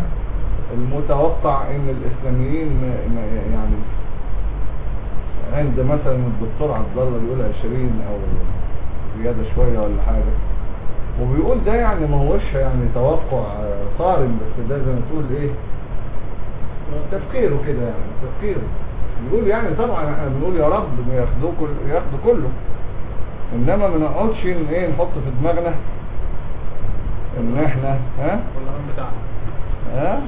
المتوقع إن الإسلاميين يعني عند مثلا الدكتور عبد الله بيقول 20 أو زيادة شوية ولا حاجة. وبيقول ده يعني ما هوش يعني توقع صارم بس ده زي ما تقول إيه تفكيره كده يعني تفكيره. بيقول يعني طبعا إحنا بنقول يا رب ياخدوه كل ياخدوا كله. إنما ما نقعدش إن إيه نحط في دماغنا إن إحنا ها؟ والله بتاعنا. ها؟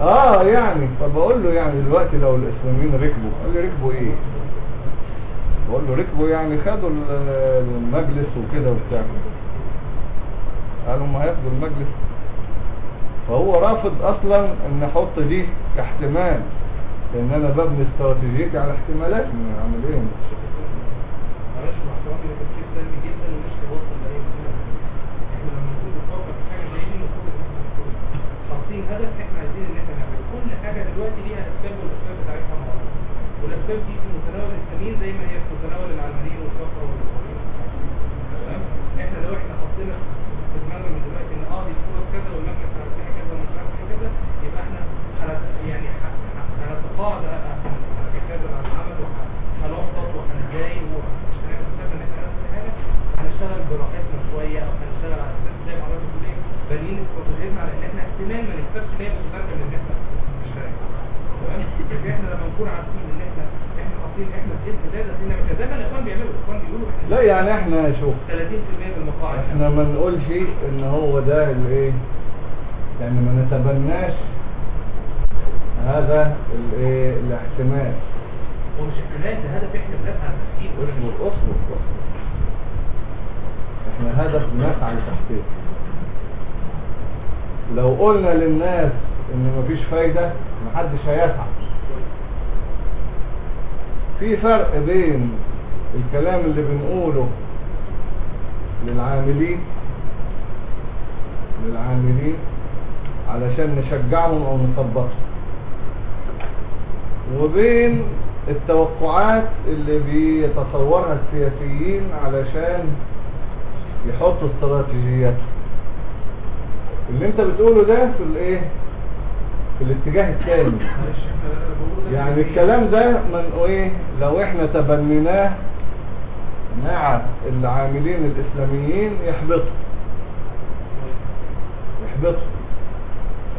آه يعني. فبقول له يعني دلوقتي لو الإسلاميين ركبوا قال لي ركبوا إيه؟ بقول له ركبوا يعني خدوا ال- المجلس وكده وبتاع. قالوا ما هياخدوا المجلس. فهو رافض أصلا إن أحط دي كاحتمال لأن أنا ببني استراتيجيتي على احتمالات. من أعمل إيه؟ معلش ده تفكير سلبي جدا ومش هيوصل لأي إحنا لما بنفكر في حاجة زي دي المفروض حاطين هدف إحنا دلوقتي ليها أسباب والاسباب بتاعتها معروفه والأسباب دي في متناول الاسلاميين زي ما هي في متناول العلمانيين والكفره والمسلمين تمام؟ إحنا لو إحنا حطينا في دماغنا من دلوقتي إن آه دي الصورة كذا عارف فيها كذا ومش عارف كذا يبقى إحنا يعني هنتقاعد هنتكلم عن العمل وهنحبط نعمل حاجة هنشتغل براحتنا شوية أو هنشتغل على أساس زي ما حضرتك بتقول بانيين استراتيجيتنا على إن إحنا احتمال ما هي متدرجه من ان إحنا نشتغل تمام لكن إحنا لما نكون عارفين ان إحنا إحنا حاطين إحنا الله داخلين نعمل كده زي ما الاخوان بيعملوا الاخوان بيقولوا إحنا لا يعني إحنا شوف 30% من المقاعد. إحنا ما نقولش إن هو ده الايه يعني ما نتبناش هذا الإيه الاحتمال. هو مش احتمال ده هدف إحنا بنسعى لتحقيقه اصبر اصبر اصبر إحنا هدف بنسعى لتحقيقه لو قلنا للناس إن مفيش فايدة محدش هيسعى. في فرق بين الكلام اللي بنقوله للعاملين للعاملين علشان نشجعهم أو نثبطهم وبين التوقعات اللي بيتصورها السياسيين علشان يحطوا استراتيجياتهم. اللي انت بتقوله ده في الايه؟ في الاتجاه الثاني. يعني الكلام ده من إيه؟ لو إحنا تبنيناه مع العاملين الإسلاميين يحبطوا. يحبطوا.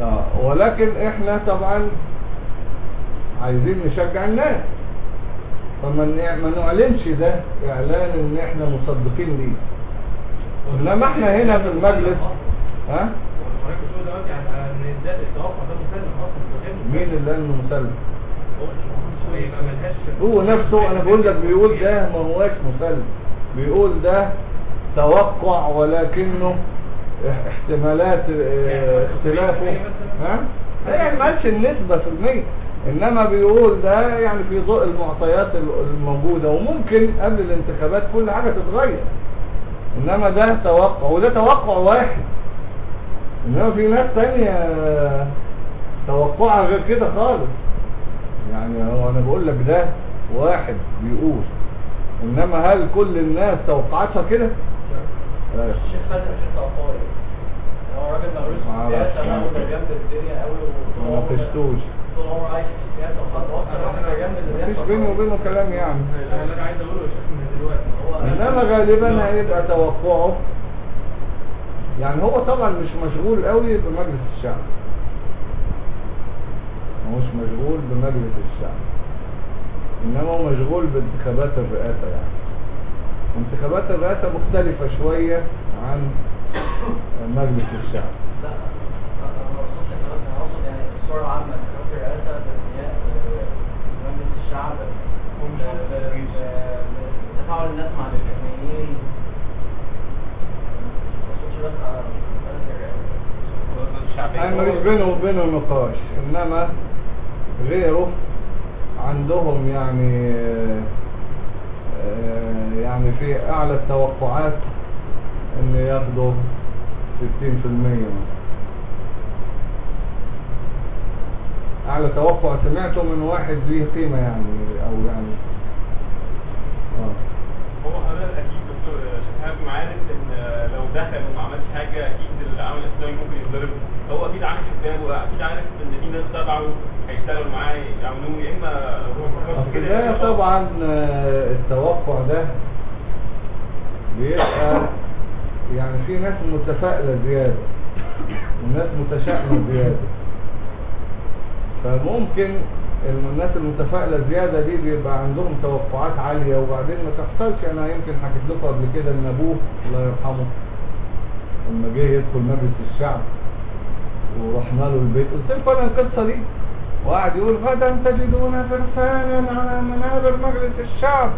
آه ولكن إحنا طبعا عايزين نشجع الناس. فما ما نعلنش ده إعلان إن إحنا مصدقين ليه. إنما إحنا هنا في المجلس ها بتقول دلوقتي على ان مين اللي قال إنه مسلم؟ هو نفسه أنا بقول لك بيقول ده ما هواش مسلم. بيقول ده توقع ولكنه اح- احتمالات آه، اختلافه ها؟ يعني ما قالش النسبة في المية. إنما بيقول ده يعني في ضوء المعطيات ال- الموجودة وممكن قبل الانتخابات كل حاجة تتغير. إنما ده توقع وده توقع واحد. إنما في ناس تانية توقعها غير كده خالص. يعني هو أنا بقول لك ده واحد بيقول. إنما هل كل الناس توقعتها كده؟ لا. الشيخ خالد مش توقعي هو راجل مغروس في معرفش. السياسة بقى ومتجمد الدنيا قوي ما عمره- ناقشتوش طول عمره عايش في السياسة وخلاص. واحد متجمد اللي مفيش بيني وبينه كلام يعني. أنا عايز أقوله يا شيخ دلوقتي. هو إنما غالبا هيبقى توقعه يعني هو طبعا مش مشغول قوي بمجلس الشعب. مش مشغول بمجلس الشعب. إنما هو مشغول بانتخابات الرئاسة يعني. انتخابات الرئاسة مختلفة شوية عن مجلس الشعب. لا يعني بالانتماء لمجلس الشعب الناس مع الاعلاميين ما اقصدش بس على انتخابات الرئاسه الشعبية ماليش بينه وبينه نقاش. إنما غيره عندهم يعني آه، يعني في أعلى التوقعات ان ياخدوا 60% مثلا أعلى توقع سمعته من واحد ذي قيمة يعني أو يعني. آه. هو حضرتك أكيد دكتور شهاب عارف إن لو دخل وما عملش حاجة أكيد العمل الإسلامي ممكن يتضرب. هو أكيد عامل حسابه أكيد عارف إن في ناس تبعه هيشتغلوا معاه يعملوه يا إما هو كده. طبعا آه، التوقع ده بيبقى يعني في ناس متفائلة زيادة وناس متشائمة زيادة. فممكن الناس المتفائلة زيادة دي بيبقى عندهم توقعات عالية وبعدين ما تحصلش. أنا يمكن حكيت لكم قبل كده إن أبوه الله يرحمه لما جه يدخل مجلس الشعب ورحنا له البيت قلت لكم أنا القصة دي؟ وقعد يقول غدا تجدون فرسانا على منابر مجلس الشعب.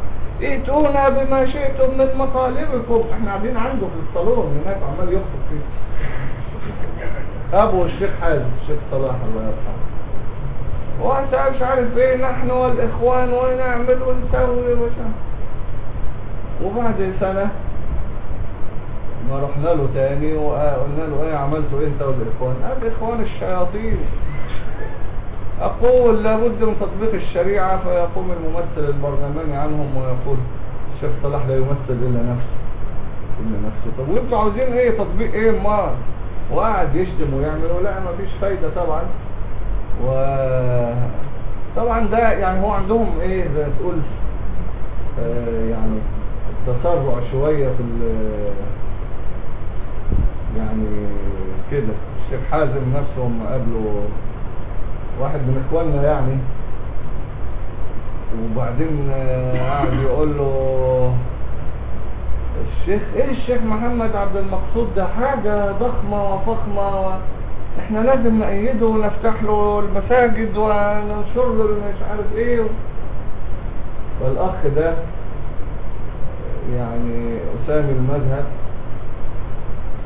ائتونا بما شئتم من مطالبكم. إحنا قاعدين عنده في الصالون هناك عمال يخطب فيه. أبو الشيخ حازم الشيخ صلاح الله يرحمه. وانت مش عارف إيه نحن والإخوان ونعمل ونسوي وش وبعد سنة ما رحنا له تاني وقلنا له إيه عملتوا إيه انت والإخوان. قال إخوان الشياطين. أقول لابد من تطبيق الشريعة فيقوم الممثل البرلماني عنهم ويقول الشيخ صلاح لا يمثل إلا نفسه. إلا نفسه. طب وانتوا عاوزين إيه تطبيق؟ إيه؟ ما وقعد يشتم ويعمل ولا ما فيش فايدة طبعا. و طبعا ده يعني هو عندهم إيه زي تقول آه يعني التسرع شوية في ال- يعني كده الشيخ حازم نفسه هم واحد من إخواننا يعني وبعدين آه، قعد يقول له الشيخ إيه الشيخ محمد عبد المقصود ده حاجة ضخمة وفخمة. إحنا لازم نأيده ونفتح له المساجد وننشر له مش عارف إيه فالاخ ده يعني أسامي المذهب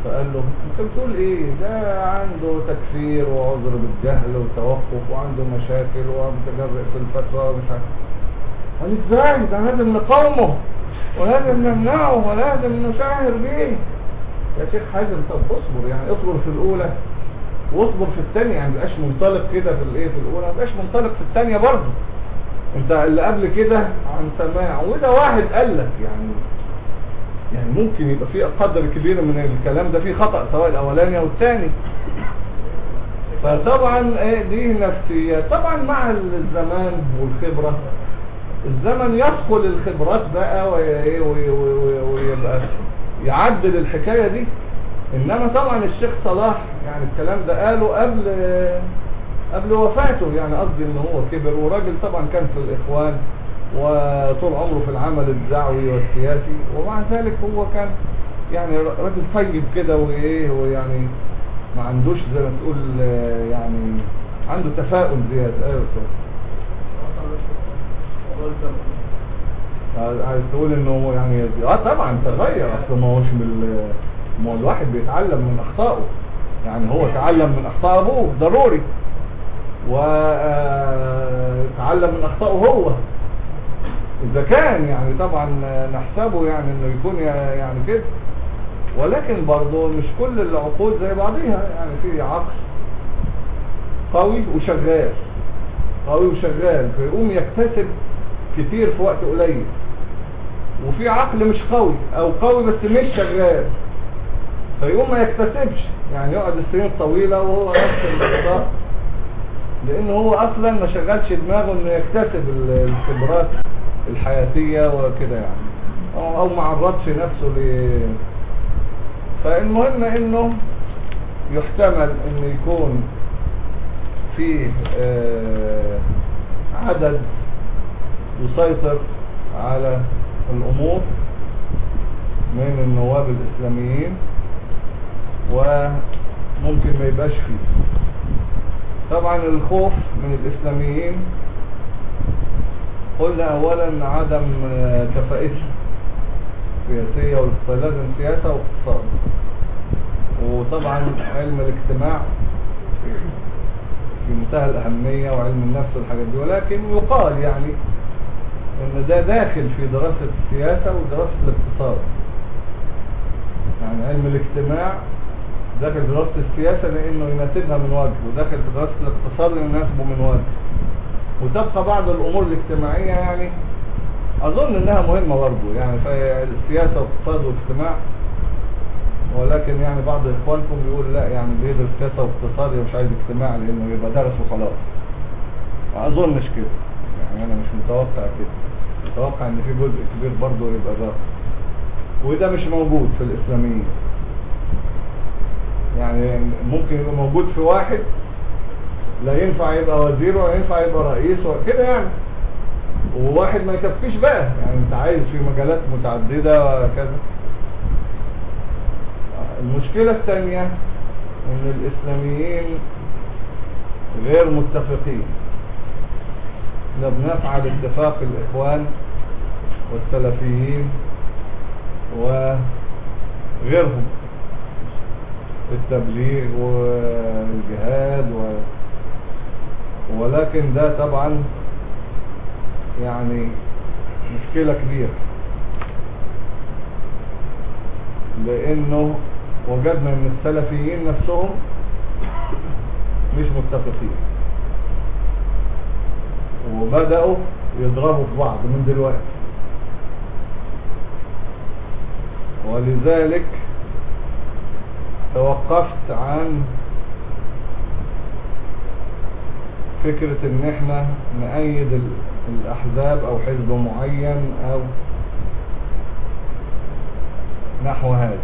فقال له أنت بتقول إيه؟ ده عنده تكفير وعذر بالجهل وتوقف وعنده مشاكل ومتجرئ في الفتوى ومش عارف. قال إزاي؟ ده لازم نقاومه ولازم نمنعه ولازم نشاهر بيه. يا شيخ حازم طب اصبر يعني اصبر في الأولى. واصبر في الثانية يعني مبقاش منطلق كده في الإيه في الأولى مبقاش منطلق في الثانية برضه. انت اللي قبل كده عن سماع وده واحد قال لك يعني يعني ممكن يبقى في قدر كبير من الكلام ده فيه خطأ سواء الأولاني أو الثاني. فطبعا إيه دي نفسية. طبعا مع الزمان والخبرة. الزمن يثقل الخبرات بقى وي- ويبقى يعدل الحكاية دي. إنما طبعا الشيخ صلاح يعني الكلام ده قاله قبل قبل وفاته يعني قصدي ان هو كبر وراجل طبعا كان في الإخوان وطول عمره في العمل الدعوي والسياسي ومع ذلك هو كان يعني راجل طيب كده وإيه ويعني ما عندوش زي ما تقول يعني عنده تفاؤل زيادة. أيوه صح عايز تقول إنه يعني آه طبعا تغير أصل ما هوش بال ما الواحد بيتعلم من أخطائه. يعني هو تعلم من أخطاء أبوه ضروري. وتعلم من اخطائه هو. إذا كان يعني طبعا نحسبه يعني إنه يكون يعني كده. ولكن برضه مش كل العقول زي بعضيها. يعني في عقل قوي وشغال. قوي وشغال. فيقوم يكتسب كتير في وقت قليل. وفي عقل مش قوي أو قوي بس مش شغال. فيقوم ما يكتسبش. يعني يقعد السنين طويلة وهو نفس الخطأ لأن هو أصلا ما شغلش دماغه إنه يكتسب ال- الخبرات الحياتية وكده يعني. أو ما عرضش نفسه ل فالمهم إنه يحتمل انه يكون فيه آه، عدد يسيطر على الأمور من النواب الإسلاميين. وممكن ما يبقاش فيه. طبعا الخوف من الإسلاميين قلنا اولا عدم كفاءتهم سياسية لازم سياسة واقتصاد. وطبعا علم الاجتماع في منتهى الأهمية وعلم النفس والحاجات دي. ولكن يقال يعني إن ده داخل في دراسة السياسة ودراسة الاقتصاد. يعني علم الاجتماع داخل في دراسة السياسة لأنه يناسبها من وجه وداخل في دراسة الاقتصاد لأنه يناسبه من وجه وتبقى بعض الأمور الاجتماعية يعني أظن إنها مهمة برضه يعني فالسياسة واقتصاد واجتماع ولكن يعني بعض إخوانكم بيقول لا يعني اللي يدرس سياسة واقتصاد يبقى مش عايز اجتماع لأنه يبقى درس وخلاص. ما اظنش كده يعني أنا مش متوقع كده. متوقع إن في جزء كبير برضه يبقى درس وده مش موجود في الإسلاميين. يعني ممكن يبقى موجود في واحد لا ينفع يبقى وزير ولا ينفع يبقى رئيس وكده يعني. وواحد ما يكفيش بقى يعني انت عايز في مجالات متعددة وكذا المشكلة الثانية إن الإسلاميين غير متفقين. إحنا بنفعل اتفاق الإخوان والسلفيين وغيرهم. التبليغ والجهاد و... ولكن ده طبعا يعني مشكلة كبيرة. لأنه وجدنا إن السلفيين نفسهم مش متفقين. وبدأوا يضربوا في بعض من دلوقتي. ولذلك توقفت عن فكرة إن إحنا نأيد ال- الأحزاب أو حزب معين أو نحو هذا.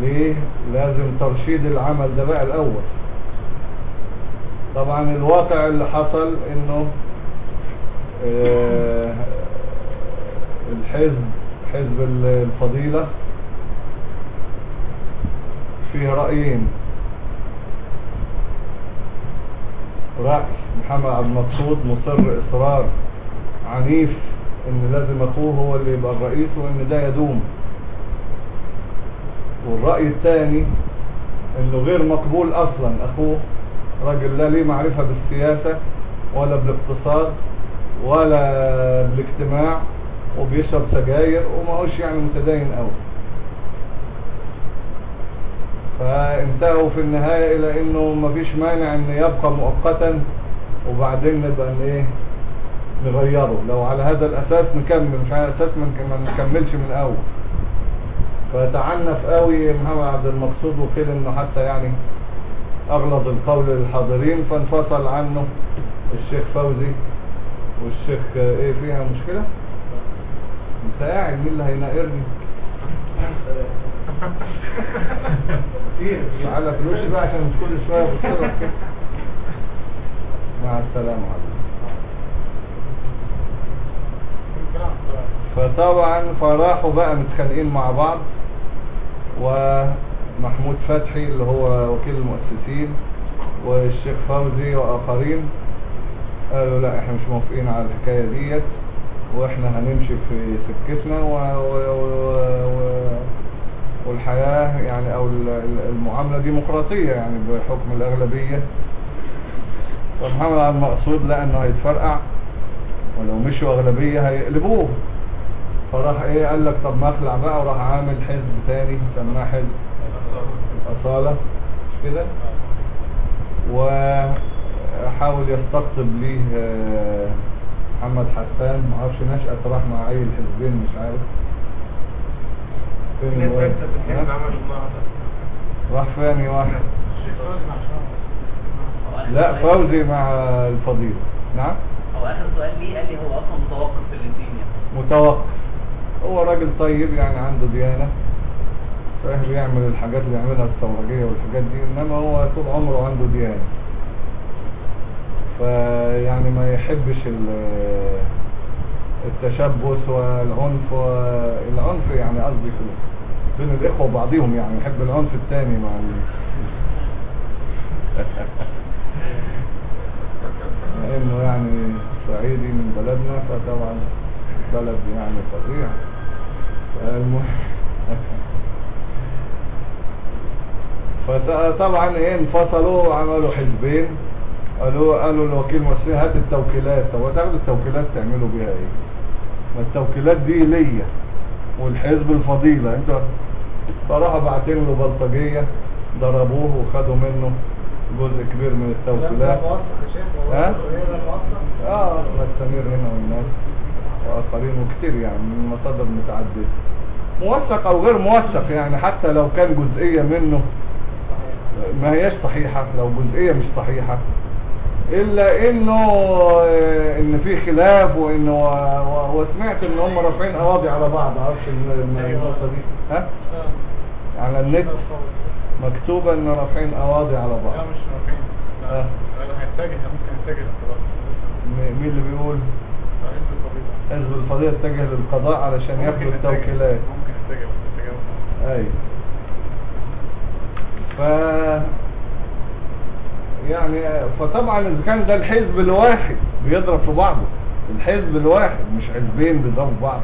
ليه؟ لازم ترشيد العمل ده بقى الأول. طبعا الواقع اللي حصل إنه آه، الحزب حزب ال- الفضيلة فيه رأيين. رأي محمد عبد المقصود مصر إصرار عنيف إن لازم أخوه هو اللي يبقى الرئيس وإن ده يدوم. والرأي الثاني إنه غير مقبول أصلا أخوه راجل لا ليه معرفة بالسياسة ولا بالإقتصاد ولا بالإجتماع وبيشرب سجاير وما هوش يعني متدين قوي. فانتهوا في النهاية إلى إنه مفيش مانع إن يبقى مؤقتا وبعدين نبقى إيه؟ نغيره. لو على هذا الأساس نكمل مش على أساس ما نك- ما نكملش من الأول. فتعنف قوي محمد عبد المقصود وقيل إنه حتى يعني أغلظ القول للحاضرين. فانفصل عنه الشيخ فوزي والشيخ إيه فيها مشكلة؟ انت قاعد مين اللي هيناقرني؟ تعالى فلوسي بقى عشان كل شوية بصيرك كده. مع كلام فطبعا فراحوا بقى متخانقين مع بعض ومحمود فتحي اللي هو وكيل المؤسسين والشيخ فوزي وآخرين قالوا لا إحنا مش موافقين على الحكاية ديت. وإحنا هنمشي في سكتنا و... و... و... و... والحياة يعني أو ال- ال- المعاملة ديمقراطية يعني بحكم الأغلبية. فمحمد عبد المقصود لقى إنه هيتفرقع. ولو مشوا أغلبية هيقلبوه. فراح إيه قال لك طب ما أخلع بقى وراح عامل حزب تاني سماه حزب اصالة مش كده؟ وحاول يستقطب ليه آه، محمد حسان معرفش نشأة راح مع أي الحزبين مش عارف. فين الواد؟ راح فين واحد؟ لا فوزي مع الفضيل نعم؟ هو آخر سؤال ليه؟ قال لي هو أصلا متوقف في الاثنين يعني. متوقف. هو راجل طيب يعني عنده ديانة. صحيح بيعمل الحاجات اللي يعملها الثورجية والحاجات دي إنما هو طول عمره عنده ديانة. فيعني ما يحبش ال- التشبث والعنف العنف يعني قصدي في بين الإخوة وبعضهم يعني يحب العنف التاني مع ال... لأنه يعني صعيدي من بلدنا فطبعا بلد يعني فظيع. فطبعا إيه انفصلوا وعملوا حزبين. قالوا قالوا الوكيل المصري هات التوكيلات. طب هتاخدوا التوكيلات تعملوا بيها إيه؟ ما التوكيلات دي ليا والحزب الفضيلة. أنتوا فراحوا باعتين له بلطجية ضربوه وخدوا منه جزء كبير من التوكيلات. ها؟ آه احمد سمير هنا والناس وآخرين وكتير يعني من مصادر متعددة. موثق أو غير موثق يعني حتى لو كان جزئية منه ما هياش صحيحة لو جزئية مش صحيحة. إلا إنه آه، إن في خلاف وانه وسمعت إن هم رافعين قواضي على بعض معرفش ال- ال- النقطة دي؟ ها؟ على النت؟ مكتوبة إن رافعين قواضي على بعض. لا مش رافعين. لا آه. هيتجه ممكن يتجه مين اللي بيقول؟ حزب الفضيلة. اتجه للقضاء علشان يتجه. التوكيلات. ممكن يتجه يتجه اي ف يعني فطبعا إذا كان ده الحزب الواحد بيضرب في بعضه. الحزب الواحد مش حزبين بيضربوا في بعض.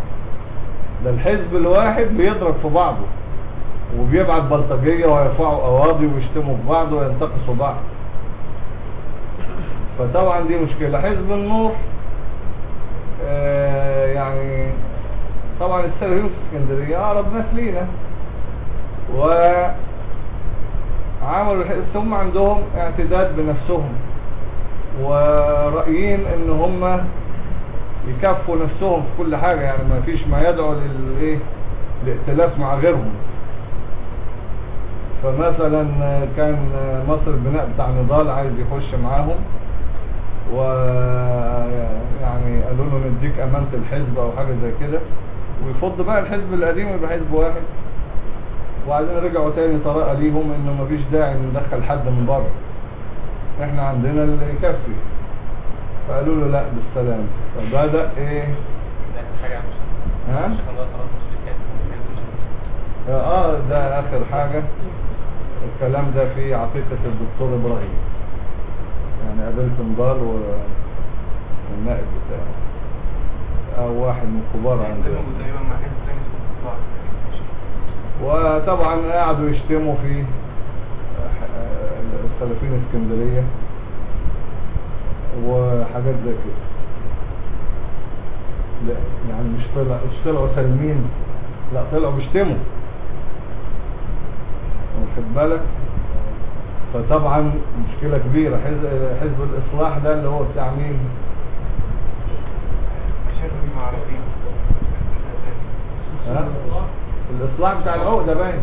ده الحزب الواحد بيضرب في بعضه وبيبعت بلطجية ويرفعوا قواضي ويشتموا في بعض وينتقصوا بعض. فطبعا دي مشكلة. حزب النور آه يعني طبعا السلفيين في اسكندرية أقرب ناس لينا. وعملوا الحزب ثم عندهم اعتداد بنفسهم ورأيين إن هم يكفوا نفسهم في كل حاجة يعني ما فيش ما يدعو للايه مع غيرهم. فمثلا كان مصر البناء بتاع نضال عايز يخش معاهم و يعني قالوا له نديك أمانة الحزب أو حاجة زي كده ويفض بقى الحزب القديم يبقى حزب واحد. وبعدين رجعوا تاني طريقة ليهم إنه مفيش داعي ندخل حد من بره. إحنا عندنا اللي يكفي. فقالوا له لا بالسلام. فبدأ إيه؟ ها؟ آه ده آخر حاجة. الكلام ده في عقيقة الدكتور إبراهيم. يعني قابلت نضال والنائب بتاعه. أو واحد من الكبار عندنا تقريبا مع حزب تاني اسمه وطبعا قعدوا يشتموا في السلفين اسكندرية وحاجات زي كده. لا يعني مش طلع مش طلعوا سالمين. لا طلعوا بيشتموا. واخد بالك؟ فطبعا مشكلة كبيرة. حزب, حزب الإصلاح ده اللي هو بتاع مين؟ شغل معرفين ها؟ الإصلاح بتاع العقدة باين.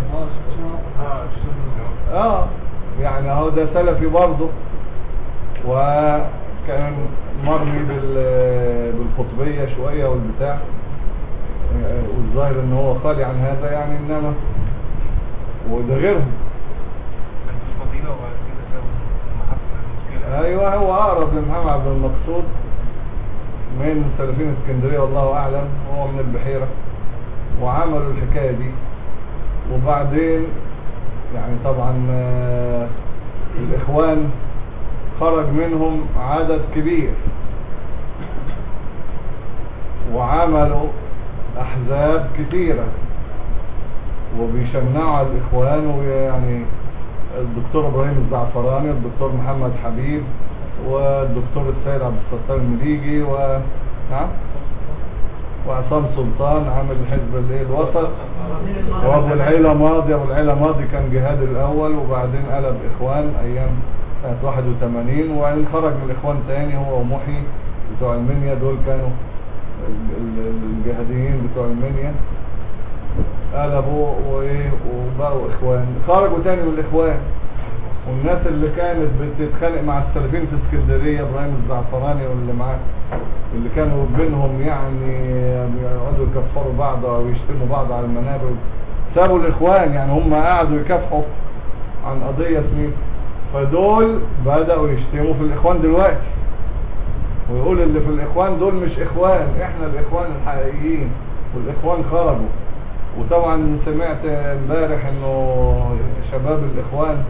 آه آه يعني أهو ده سلفي برضه. وكان مرمي بال- بالقطبية شوية والبتاع. والظاهر إن هو خالي عن هذا يعني انما وده غيرهم. أيوه هو أقرب لمحمد عبد المقصود من سلفين اسكندرية والله أعلم. هو من البحيرة. وعملوا الحكاية دي. وبعدين يعني طبعا آه، الإخوان خرج منهم عدد كبير. وعملوا أحزاب كثيرة. وبيشنعوا على الإخوان ويعني الدكتور إبراهيم الزعفراني والدكتور محمد حبيب والدكتور السيد عبد الستار المليجي و نعم؟ وعصام سلطان عامل حزب الايه الوسط وابو العيلة ماضي ابو العيلة ماضي كان جهاد الأول وبعدين قلب إخوان أيام سنة 81 وبعدين خرج من الاخوان تاني هو ومحي بتوع المنيا دول كانوا ال- ال- الجهاديين بتوع المنيا قلبوا وإيه وبقوا إخوان. خرجوا تاني من الإخوان. والناس اللي كانت بتتخانق مع السلفيين في اسكندرية إبراهيم الزعفراني واللي معاه. اللي كانوا بينهم يعني يقعدوا يكفروا بعض أو يشتموا بعض على المنابر. سابوا الإخوان يعني هم قعدوا يكافحوا عن قضية سنين فدول بدأوا يشتموا في الإخوان دلوقتي. ويقول اللي في الإخوان دول مش إخوان إحنا الإخوان الحقيقيين والإخوان خرجوا. وطبعا سمعت امبارح إنه شباب الإخوان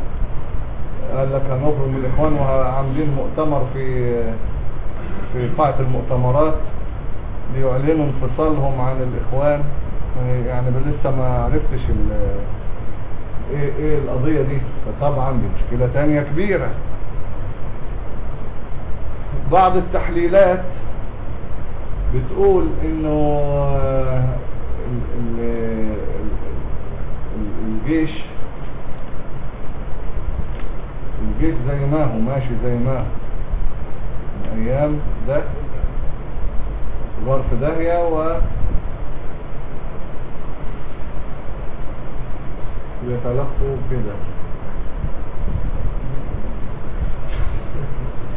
قال لك هنخرج من الإخوان وعاملين مؤتمر في في قاعة المؤتمرات ليعلنوا انفصالهم عن الإخوان. يعني لسه ما عرفتش إيه إيه القضية دي. فطبعا دي مشكلة تانية كبيرة. بعض التحليلات بتقول إنه ال- ال- ال- الجيش الجيش زي ما هو ماشي زي ما هو. أيام ده ظرف داهية و يتلقوا كده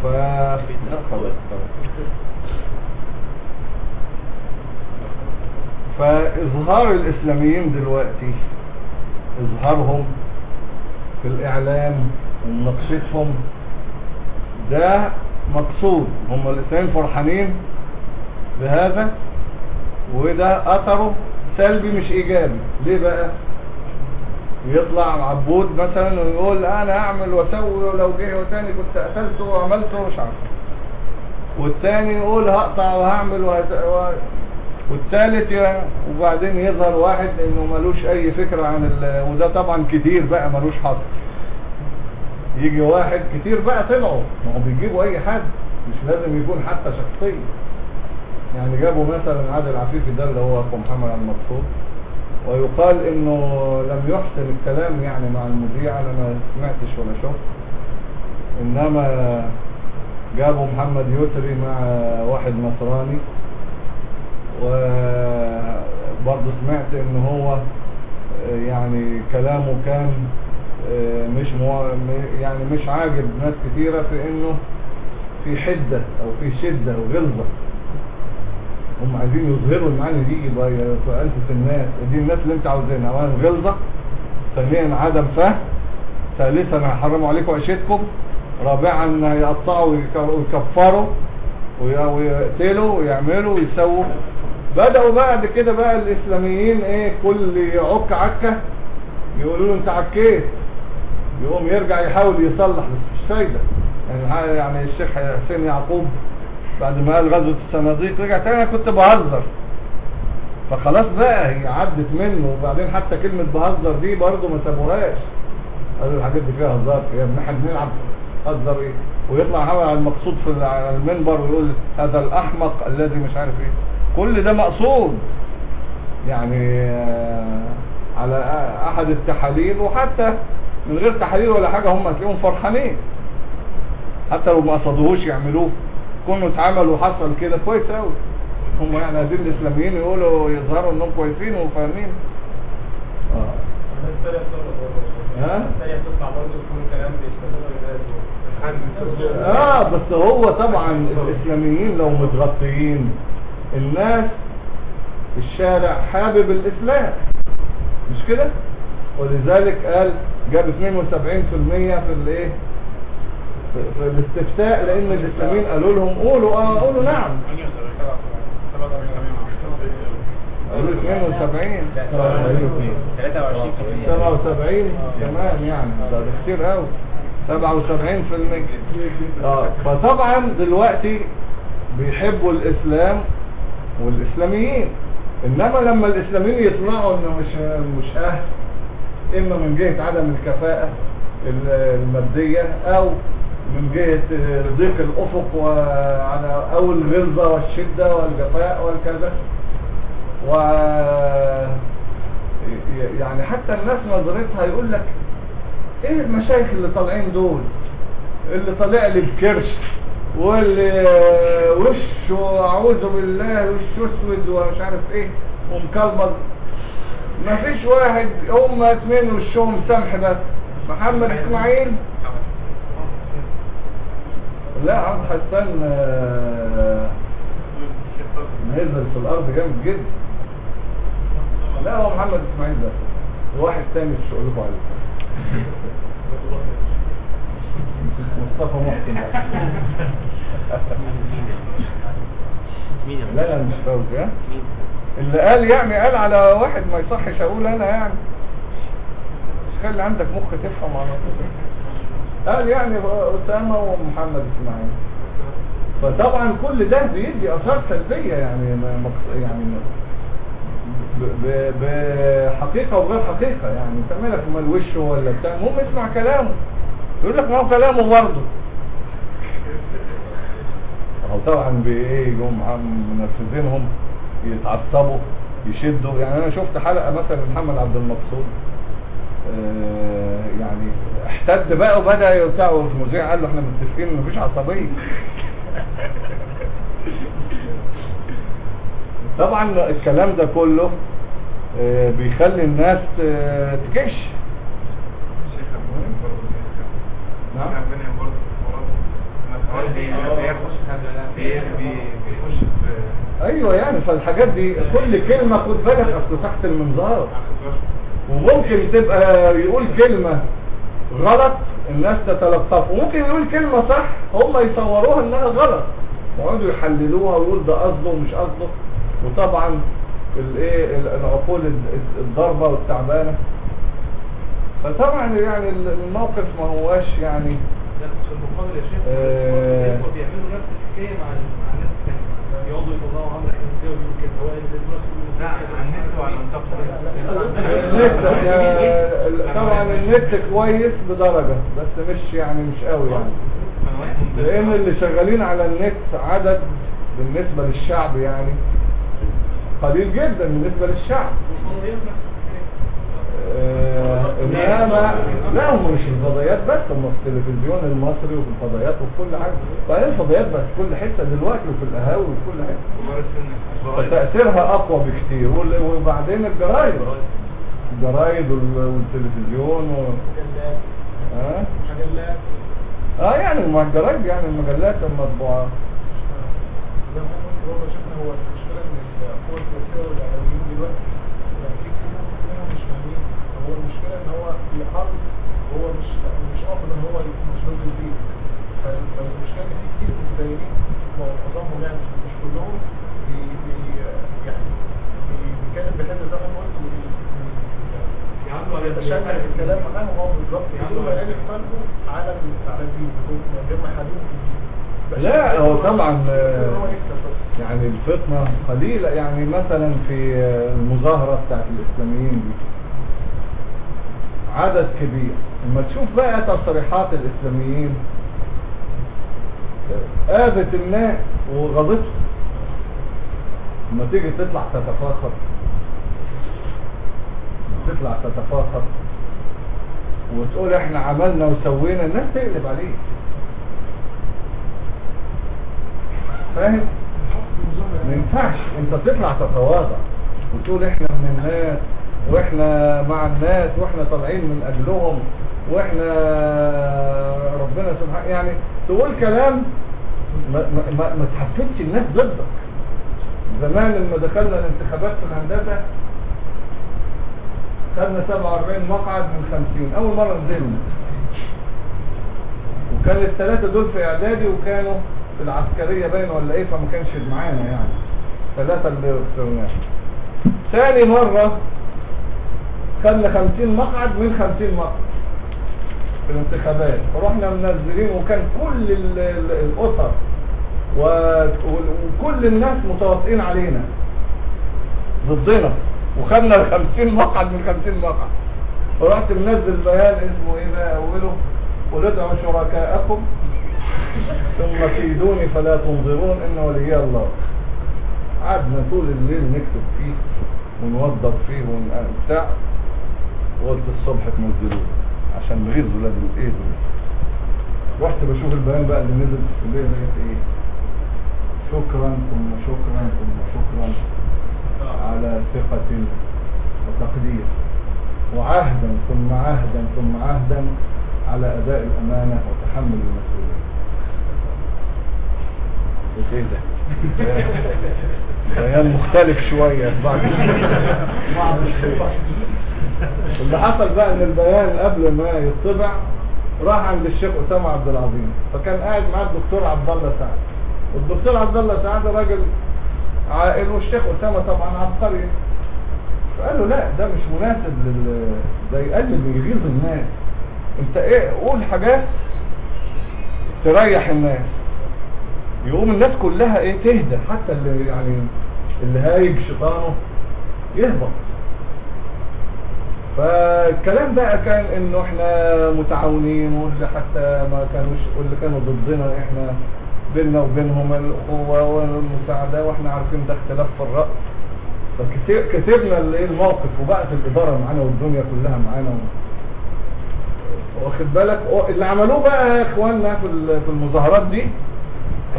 ف فإظهار الإسلاميين دلوقتي إظهارهم في الإعلام ومناقشتهم ده مقصود هم الإسلاميين فرحانين بهذا وده أثره سلبي مش إيجابي. ليه بقى؟ يطلع عبود مثلا ويقول أنا أعمل وأسوي ولو جه وتاني كنت قتلته وعملته مش عارف. والتاني يقول هقطع وهعمل وهت... و... والثالث ي- وبعدين يظهر واحد إنه ملوش أي فكرة عن ال... وده طبعا كتير بقى ملوش حظ. يجي واحد كتير بقى طلعوا. ما هو بيجيبوا أي حد مش لازم يكون حتى شخصية. يعني جابوا مثلا عادل عفيفي ده اللي هو اخو محمد عبد المقصود ويقال إنه لم يحسن الكلام يعني مع المذيع أنا ما سمعتش ولا شفت. إنما جابوا محمد يسري مع واحد نصراني وبرضه سمعت إن هو يعني كلامه كان مش مو... يعني مش عاجب ناس كتيرة في إنه في حدة أو في شدة وغلظة هم عايزين يظهروا المعاني دي فأنتس الناس. دي الناس اللي أنت عاوزينها. اولا غلظة ثانيا عدم فهم. ثالثا هيحرموا عليكم عيشتكم. رابعا هيقطعوا ويك- ويكفروا وي- ويقتلوا ويعملوا ويسووا. بدأوا بعد كده بقى الإسلاميين إيه كل يعك عكة يقولوا له أنت عكيت. يقوم يرجع يحاول يصلح بس مش فايدة. يعني يعني الشيخ حسين يعقوب بعد ما قال غزوة الصناديق رجع تاني أنا كنت بهزر. فخلاص بقى هي عدت منه. وبعدين حتى كلمة بهزر دي برضه ما سابوهاش. قالوا الحاجات دي فيها هزار يا ابن إحنا بنلعب هزر إيه؟ ويطلع هو على المقصود في المنبر ويقول هذا الأحمق الذي مش عارف إيه. كل ده مقصود. يعني آه، على أحد التحاليل. وحتى من غير تحاليل ولا حاجة هم هتلاقيهم فرحانين. حتى لو ما قصدوهوش يعملوه. كونوا اتعمل وحصل كده كويس قوي هم يعني عايزين الإسلاميين يقولوا يظهروا إنهم كويسين وفاهمين. آه؟ آه بس هو طبعا الإسلاميين لو متغطيين الناس الشارع حابب الإسلام. مش كده؟ ولذلك قال جاب 72% في الايه؟ في الاستفتاء لأن الإسلاميين قالوا لهم قولوا آه قولوا نعم. قالوا 72 23 77 كمان يعني ده كتير قوي. 77 في المية. آه فطبعا دلوقتي بيحبوا الإسلام والإسلاميين. إنما لما الإسلاميين يطلعوا إنه مش مش أهل إما من جهة عدم الكفاءة ال- المادية أو من جهة ضيق الأفق وعلى أو الغلظة والشدة والجفاء والكذا. و يعني حتى الناس نظرتها يقول لك إيه المشايخ اللي طالعين دول؟ اللي طالع لي بكرش واللي وشه أعوذ بالله وشه أسود ومش عارف إيه ومكلمر ما فيش واحد هم اتنين وشهم سمح بس. محمد إسماعيل؟ لا عبد حسان آه، نزل في الأرض جامد جدا. لا هو محمد إسماعيل بس. وواحد تاني مش هقول لكم عليه مصطفى محسن مين يا لا لا مش فوزي ها؟ اللي قال يعني قال على واحد ما يصحش أقول أنا يعني. مش خلي عندك مخ تفهم على طول. قال يعني أسامة ومحمد إسماعيل. فطبعا كل ده بيدي آثار سلبية يعني ما- يعني بحقيقة وغير حقيقة يعني. تعملك امال وشه ولا بتاع؟ المهم اسمع كلامه. يقول لك ما هو كلامه برضه. طبعا بإيه؟ يقوم منفذينهم. يتعصبوا يشدوا. يعني أنا شفت حلقة مثلا محمد عبد المقصود آه، يعني احتد بقى وبدأ يبتاع المذيع قال له إحنا متفقين إن مفيش عصبية. طبعا الكلام ده كله آه، بيخلي الناس آه، تكش. نعم. أيوه يعني فالحاجات دي كل كلمة خد بالك أصل تحت المنظار. وممكن تبقى يقول كلمة غلط الناس تتلطف. وممكن يقول كلمة صح هم يصوروها إنها غلط. ويقعدوا يحللوها ويقول ده قصده ومش قصده. وطبعا الايه ال- العقول الضربة والتعبانة. فطبعا يعني الموقف ما هواش يعني ده في المقابل يا شيخ آه. بيعملوا نفس الحكاية مع ال- مع الناس الثانية يقعدوا يطلعوا عمرو حمزاوي ويقولوا كده هو اللي بيقولوا لا عن يا- طبعا النت كويس بدرجة بس مش يعني مش قوي يعني. لأن اللي شغالين على النت عدد بالنسبة للشعب يعني قليل جدا بالنسبة للشعب. آه، انما لا هم مش الفضائيات بس هم في التلفزيون المصري وفي الفضائيات وفي كل حاجة. بعدين الفضائيات بقت في كل حتة دلوقتي وفي القهاوي وفي كل حتة. فتأثيرها أقوى بكتير. وبعدين الجرايد. الجرايد وال- والتلفزيون و... ها؟ مجلات آه يعني الجرايد يعني المجلات المطبوعة. زي ما برضه شفنا هو المشكلة ان القوى السياسيه والإعلاميين دلوقتي يعني في كتير منهم مش فاهمين هو المشكلة ان هو مش مش قاصد إن هو مش الدين. فال- فالمشكلة ان في كتير متدينين معظمهم يعني مش- كلهم بي بي يعني بي- بيتكلم بهذا زي ما قلت يتشنع الكلام معاه وهو بالظبط. ما يالف قلبه على على الدين من غير ما يحلله في الدين. بس لا هو طبعا هو آه، يعني الفتنة قليلة. يعني مثلا في آه، المظاهرة بتاعت الإسلاميين دي عدد كبير. لما تشوف بقى تصريحات الإسلاميين آه، آذت الناس وغضتهم لما تيجي تطلع تتفاخر تطلع تتفاخر وتقول إحنا عملنا وسوينا الناس تقلب عليك. فاهم؟ ما ينفعش. أنت تطلع تتواضع وتقول إحنا من الناس وإحنا مع الناس وإحنا طالعين من أجلهم وإحنا ربنا سبحانه يعني تقول كلام ما, ما, ما, تحفزش الناس ضدك. زمان لما دخلنا الانتخابات في الهندسة خدنا 47 مقعد من 50 أول مرة نزلنا وكان الثلاثة دول في إعدادي وكانوا في العسكرية باين ولا إيه فما كانش معانا يعني. ثلاثة اللي ثاني مرة خدنا خمسين مقعد من خمسين مقعد؟ في الانتخابات. فرحنا منزلين وكان كل ال- ال- الأسر و- وكل الناس متواطئين علينا. ضدنا. وخدنا خمسين مقعد من خمسين مقعد. فرحت منزل بيان اسمه إيه بقى أوله قل ادعوا شركاءكم ثم كيدوني فلا تنظرون ان ولي الله. قعدنا طول الليل نكتب فيه ونوضب فيه ونبتاع وقلت الصبح تنزلوه عشان نغيظ ولاد الإيه دول. رحت بشوف البيان بقى اللي نزل في الكليه لقيت إيه؟ شكرا ثم شكرا ثم شكرا على ثقة وتقدير. وعهدا ثم عهدا ثم عهدا على أداء الأمانة وتحمل المسؤولية. إيه ده؟ بيان مختلف شوية. بعد اللي حصل بقى إن البيان قبل ما يطبع راح عند الشيخ أسامة عبد العظيم فكان قاعد معاه الدكتور عبد الله سعد. والدكتور عبد الله سعد راجل عاقل والشيخ أسامة طبعا عبقري. فقال له لا ده مش مناسب لل ده يقلل ويغيظ الناس. أنت إيه قول حاجات تريح الناس. يقوم الناس كلها إيه تهدى حتى اللي يعني اللي هايج شيطانه يهبط. فالكلام بقى كان إنه إحنا متعاونين واللي حتى ما كانوش واللي كانوا ضدنا إحنا بيننا وبينهم الاخوه والمساعدة وإحنا عارفين ده اختلاف في الراي الايه الموقف وبقت الإدارة معانا والدنيا كلها معانا واخد بالك؟ اللي عملوه بقى إخواننا في المظاهرات دي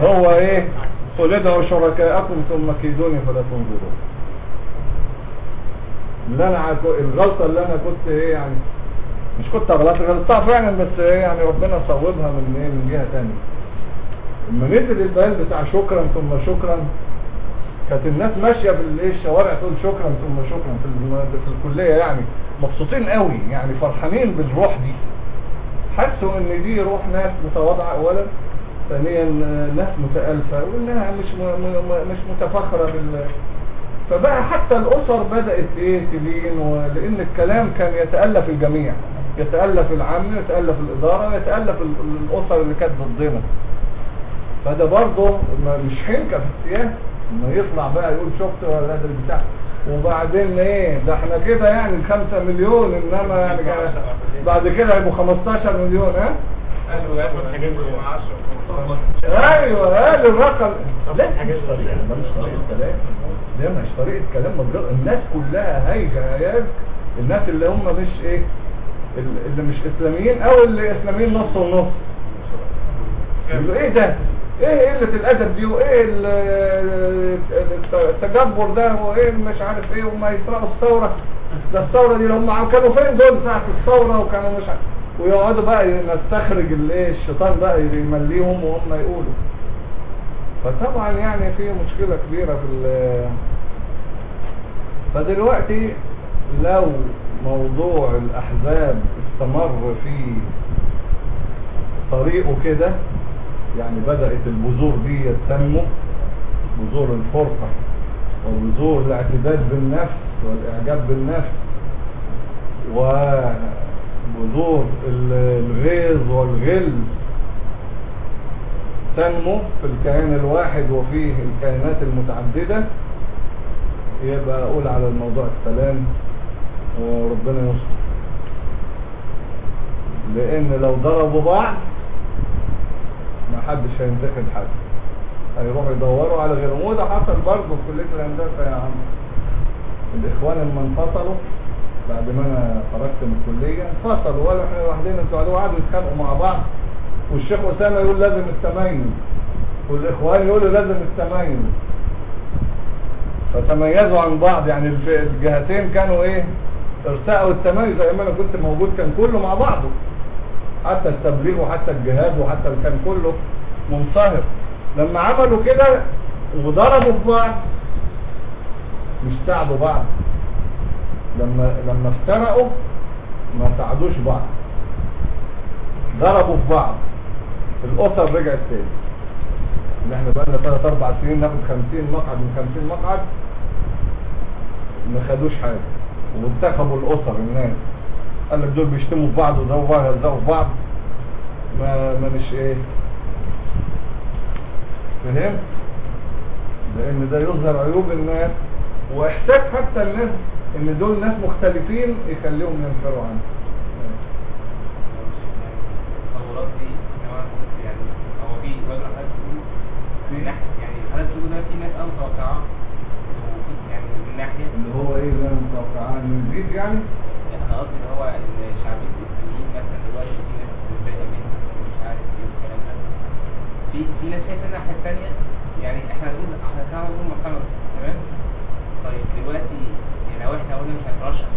هو إيه؟ قل ادعوا شركاءكم ثم كيدوني فلا تنظرون. اللي أنا الغلطة اللي أنا كنت إيه يعني مش كنت غلطت غلطتها فعلا بس إيه يعني ربنا صوبها من إيه من جهة ثانية لما نزل البيان بتاع شكرا ثم شكرا كانت الناس ماشية بالإيه الشوارع تقول شكرا ثم شكرا في في الكلية يعني مبسوطين قوي يعني فرحانين بالروح دي حسوا إن دي روح ناس متواضعة اولا ثانيا ناس متألفة وإنها مش. مش متفخرة بال فبقى حتى الأسر بدأت إيه تلين ولأن الكلام كان يتألف الجميع يتألف العام يتألف الإدارة يتألف ال- الأسر اللي كانت ضدنا. فده برضه ما- مش حنكة في السياسة إنه يطلع بقى يقول شفت ولا ده البتاع وبعدين إيه ده إحنا كده يعني 5 مليون إنما يعني بعد كده هيبقوا 15 مليون ها؟ قالوا ياخد حاجات من 10 أيوه قال الرقم. لا مش طريقه ده مش طريقه كلام ده مش طريقة كلام مجرد الناس كلها هايجة هياج الناس اللي هم مش إيه اللي مش إسلاميين أو اللي إسلاميين نص ونص. يقولوا إيه ده؟ إيه قلة الأدب دي؟ وإيه ال- التجبر ده؟ وإيه مش عارف إيه؟ وما يسرقوا الثورة. ده الثورة دي هم كانوا فين دول ساعة الثورة؟ وكانوا مش عارف. ويقعدوا بقى نستخرج الايه الشيطان بقى يمليهم وهم يقولوا. فطبعا يعني في مشكلة كبيرة في فدلوقتي لو موضوع الأحزاب استمر في طريقه كده يعني بدأت البذور دي تنمو بذور الفرقة وبذور الاعتداد بالنفس والإعجاب بالنفس وبذور ال- الغيظ والغل تنمو في الكيان الواحد وفيه الكيانات المتعددة يبقى أقول على الموضوع السلام وربنا يستر. لأن لو ضربوا بعض ما حدش هينتقد حد. هيروحوا يدوروا على غيرهم وده حصل برضه في كلية الهندسة يا عم. الإخوان لما انفصلوا بعد ما أنا خرجت من الكلية انفصلوا. ولا إحنا لوحدنا أنتوا قعدوا قعدوا يتخانقوا مع بعض. والشيخ أسامة يقول لازم التميز والإخوان يقولوا لازم التميز فتميزوا عن بعض يعني الج- الجهتين كانوا إيه؟ ارتقوا التميز أيام أنا كنت موجود كان كله مع بعضه. حتى التبليغ وحتى الجهاد وحتى كان كله منصهر. لما عملوا كده وضربوا في بعض مش ساعدوا بعض. لما لما افترقوا ما ساعدوش بعض. ضربوا في بعض. الأسر رجعت تاني. اللي إحنا بقالنا ثلاث أربع سنين ناخد 50 مقعد من 50 مقعد ما خدوش حاجة. وانتخبوا الأسر الناس. قال لك دول بيشتموا في بعض وده يهزقوا في بعض. ما مانيش إيه. فهمت لأن ده يظهر عيوب الناس. وإحساس حتى الناس إن دول ناس مختلفين يخليهم ينفروا عنه التصورات دي كمان يعني هو في وجه حضرتك بتقول من ناحيه يعني حضرتك بتقول ده في ناس أنا متوقعة؟ يعني من ناحية؟ اللي هو إيه أنا متوقعاه انه يزيد يعني؟ يعني أنا قصدي إن هو إن شعبيه الاسلاميين مثلا دلوقتي في ناس متضايقه منها مش عارف إيه والكلام ده. في في ناس شايفة الناحيه الثانية يعني إحنا هنقول إحنا كنا بنقول محمد تمام طيب دلوقتي يعني لو إحنا قلنا مش هنرشح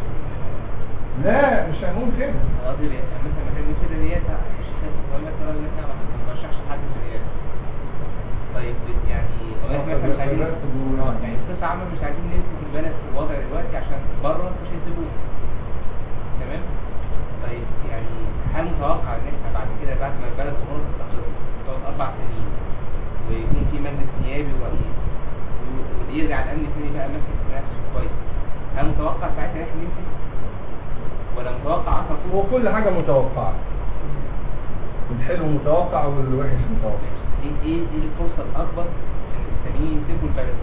لا مش هنقول كده أنا قصدي يعني مثلا ما كان كده ديت الشيخ بيقول لك ان إحنا ما بنرشحش حد في الرئاسه طيب يعني لو إحنا مثلا مش عايزين آه يعني بصفه عامه مش عايزين نمسك البلد في الوضع دلوقتي عشان بره مش هيسيبونا تمام طيب يعني هل متوقع ان إحنا بعد كده بعد ما البلد امور تستقر تقعد أربع سنين ويكون في مجلس نيابي ورئيس و- ويرجع الامن تاني بقى ماسك نفسه كويس هل متوقع ساعتها ان إحنا نمسك ولا متوقع أصلا هو كل حاجة متوقعة الحلو متوقع والوحش متوقع إيه إيه إيه الفرصة الأكبر ان الاسلاميين يسيبوا البلد.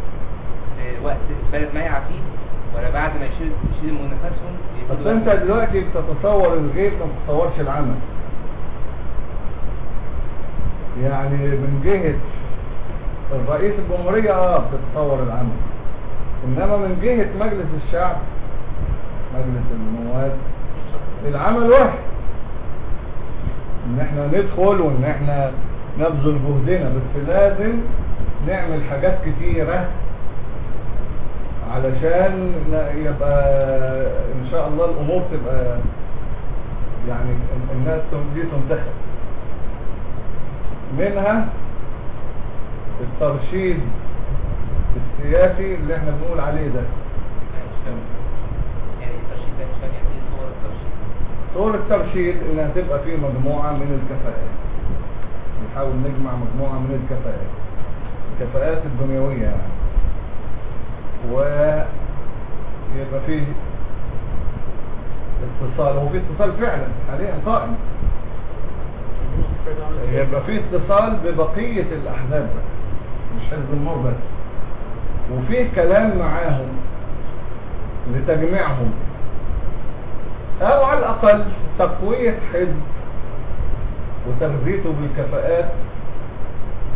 في وقت البلد ما يعفيه ولا بعد ما يشيل يشيلوا من نفسهم بس أنت دلوقتي بتتصور الغيب ما بتتصورش العمل. يعني من جهة الرئيس الجمهورية آه بتتصور العمل. إنما من جهة مجلس الشعب مجلس النواب العمل واحد إن إحنا ندخل وإن إحنا نبذل جهدنا بس لازم نعمل حاجات كتيرة علشان يبقى إن شاء الله الأمور تبقى يعني ال- الناس دي تنتخب منها الترشيد السياسي اللي إحنا بنقول عليه ده. يعني الترشيد ده مش فاهم يعني إيه صور الترشيد صور الترشيد إنها تبقى في مجموعة من الكفاءات. نحاول نجمع مجموعة من الكفاءات. الكفاءات الدنيوية. يعني ويبقى فيه اتصال. هو في اتصال فعلا حاليا قائم. يبقى في اتصال ببقية الأحزاب. مش حزب النور بس وفي كلام معاهم لتجميعهم. أو على الأقل تقوية حزب وتغذيته بالكفاءات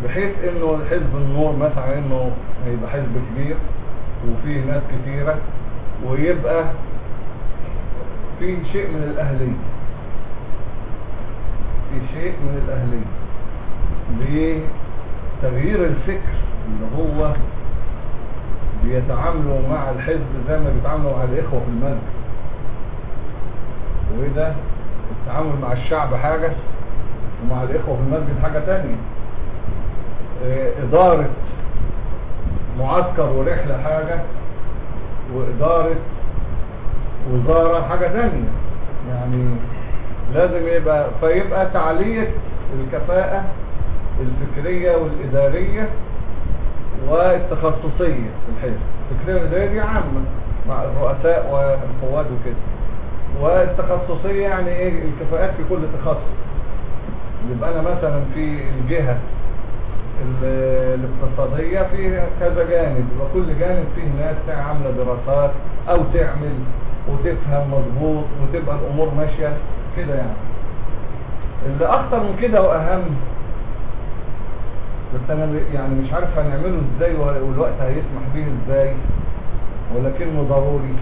بحيث إنه حزب النور مثلا إنه هيبقى حزب كبير وفيه ناس كثيرة ويبقى في شيء من الأهلية. في شيء من الأهلية. بتغيير الفكر اللي هو بيتعاملوا مع الحزب زي ما بيتعاملوا مع الإخوة في المسجد وده التعامل مع الشعب حاجة ومع الإخوة في المسجد حاجة تانية. آه، إدارة معسكر ورحلة حاجة وإدارة وزارة حاجة تانية. يعني لازم يبقى فيبقى تعلية الكفاءة الفكرية والإدارية والتخصصية في الحزب. الفكرية والإدارية دي عامة مع الرؤساء والقواد وكده. والتخصصية يعني إيه؟ الكفاءات في كل تخصص. يبقى أنا مثلا في الجهة ال- الاقتصادية في كذا جانب يبقى كل جانب فيه ناس عاملة دراسات أو تعمل وتفهم مظبوط وتبقى الأمور ماشية كده يعني. اللي أخطر من كده وأهم بس أنا يعني مش عارف هنعمله إزاي والوقت هيسمح به إزاي ولكنه ضروري.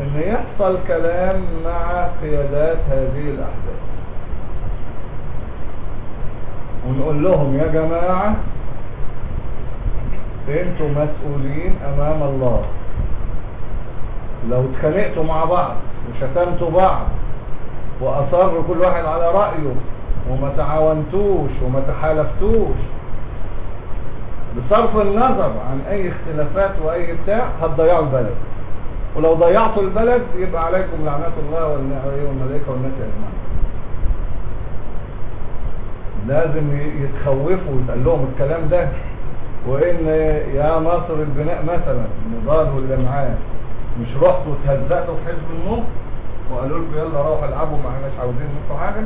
إن يحصل كلام مع قيادات هذه الأحزاب. ونقول لهم يا جماعة أنتوا مسؤولين أمام الله. لو اتخانقتوا مع بعض وشتمتوا بعض وأصروا كل واحد على رأيه وما تعاونتوش وما تحالفتوش بصرف النظر عن أي اختلافات وأي بتاع هتضيعوا البلد. ولو ضيعتوا البلد يبقى عليكم لعنات الله والملائكة والناس اجمعين لازم يتخوفوا ويتقال لهم الكلام ده. وإن يا مصر البناء مثلا نضال واللي معاه؟ مش رحتوا وتهزقتوا في حزب النور وقالوا لكم يلا روحوا العبوا ما إحناش عاوزين منكم حاجة.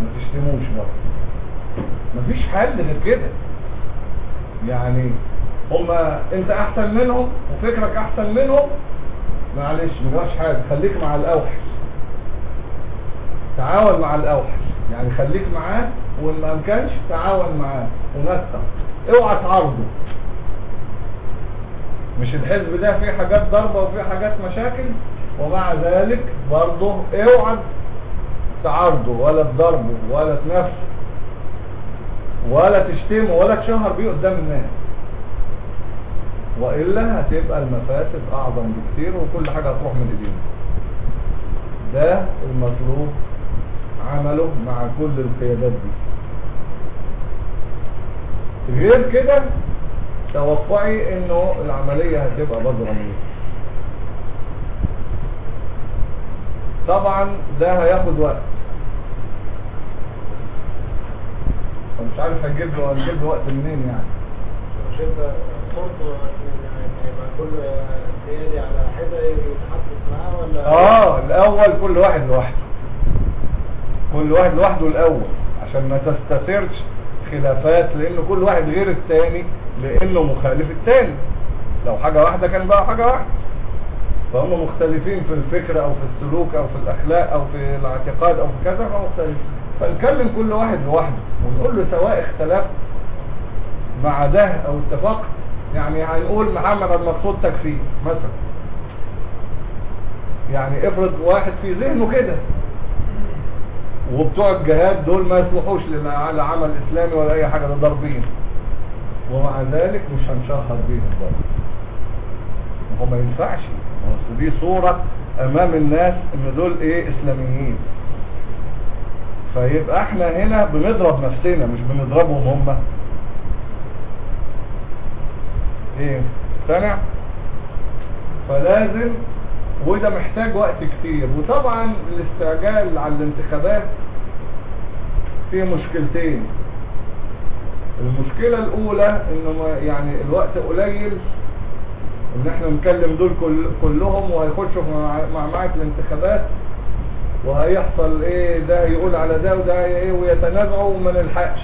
ما تشتموش بقى مفيش حل غير كده. يعني هما انت احسن منهم وفكرك احسن منهم. معلش مجراش حاجة خليك مع الأوحش. تعاون مع الأوحش. يعني خليك معاه وإن ما إمكنش تعاون معاه. ونسق اوعى تعارضه. مش الحزب ده فيه حاجات ضربة وفيه حاجات مشاكل؟ ومع ذلك برضه اوعى تعارضه ولا تضربه ولا تنافسه ولا تشتمه ولا تشهر بيه قدام الناس. وإلا هتبقى المفاسد أعظم بكتير وكل حاجة هتروح من إيدينا. ده المطلوب عمله مع كل القيادات دي. غير كده توقعي إنه العملية هتبقى بضرميه طبعا ده هياخد وقت. فمش عارف هنجيب له له وقت منين يعني. آه الأول كل واحد لوحده. كل واحد لوحده الأول عشان ما تستثيرش خلافات لأن كل واحد غير التاني لأنه مخالف التاني. لو حاجة واحدة كان بقى حاجة واحدة. فهم مختلفين في الفكر أو في السلوك أو في الأخلاق أو في الاعتقاد أو في كذا فهم مختلفين. فنكلم كل واحد لوحده ونقول له سواء اختلفت مع ده أو اتفقت يعني هنقول محمد المقصود تكفير مثلا. يعني افرض واحد في ذهنه كده. وبتوع الجهاد دول ما يصلحوش لعمل إسلامي ولا أي حاجة ده ضاربين. ومع ذلك مش هنشهر بيهم برضه. هو ما ينفعش. اصل دي صورة أمام الناس إن دول إيه؟ إسلاميين. فيبقى إحنا هنا بنضرب نفسنا مش بنضربهم هم. مقتنع فلازم وده محتاج وقت كتير. وطبعا الاستعجال على الانتخابات فيه مشكلتين. المشكلة الأولى إنه ما- يعني الوقت قليل إن إحنا نكلم دول كل كلهم وهيخشوا مع- معمعة الانتخابات وهيحصل إيه ده يقول على ده وده إيه ويتنازعوا وما نلحقش.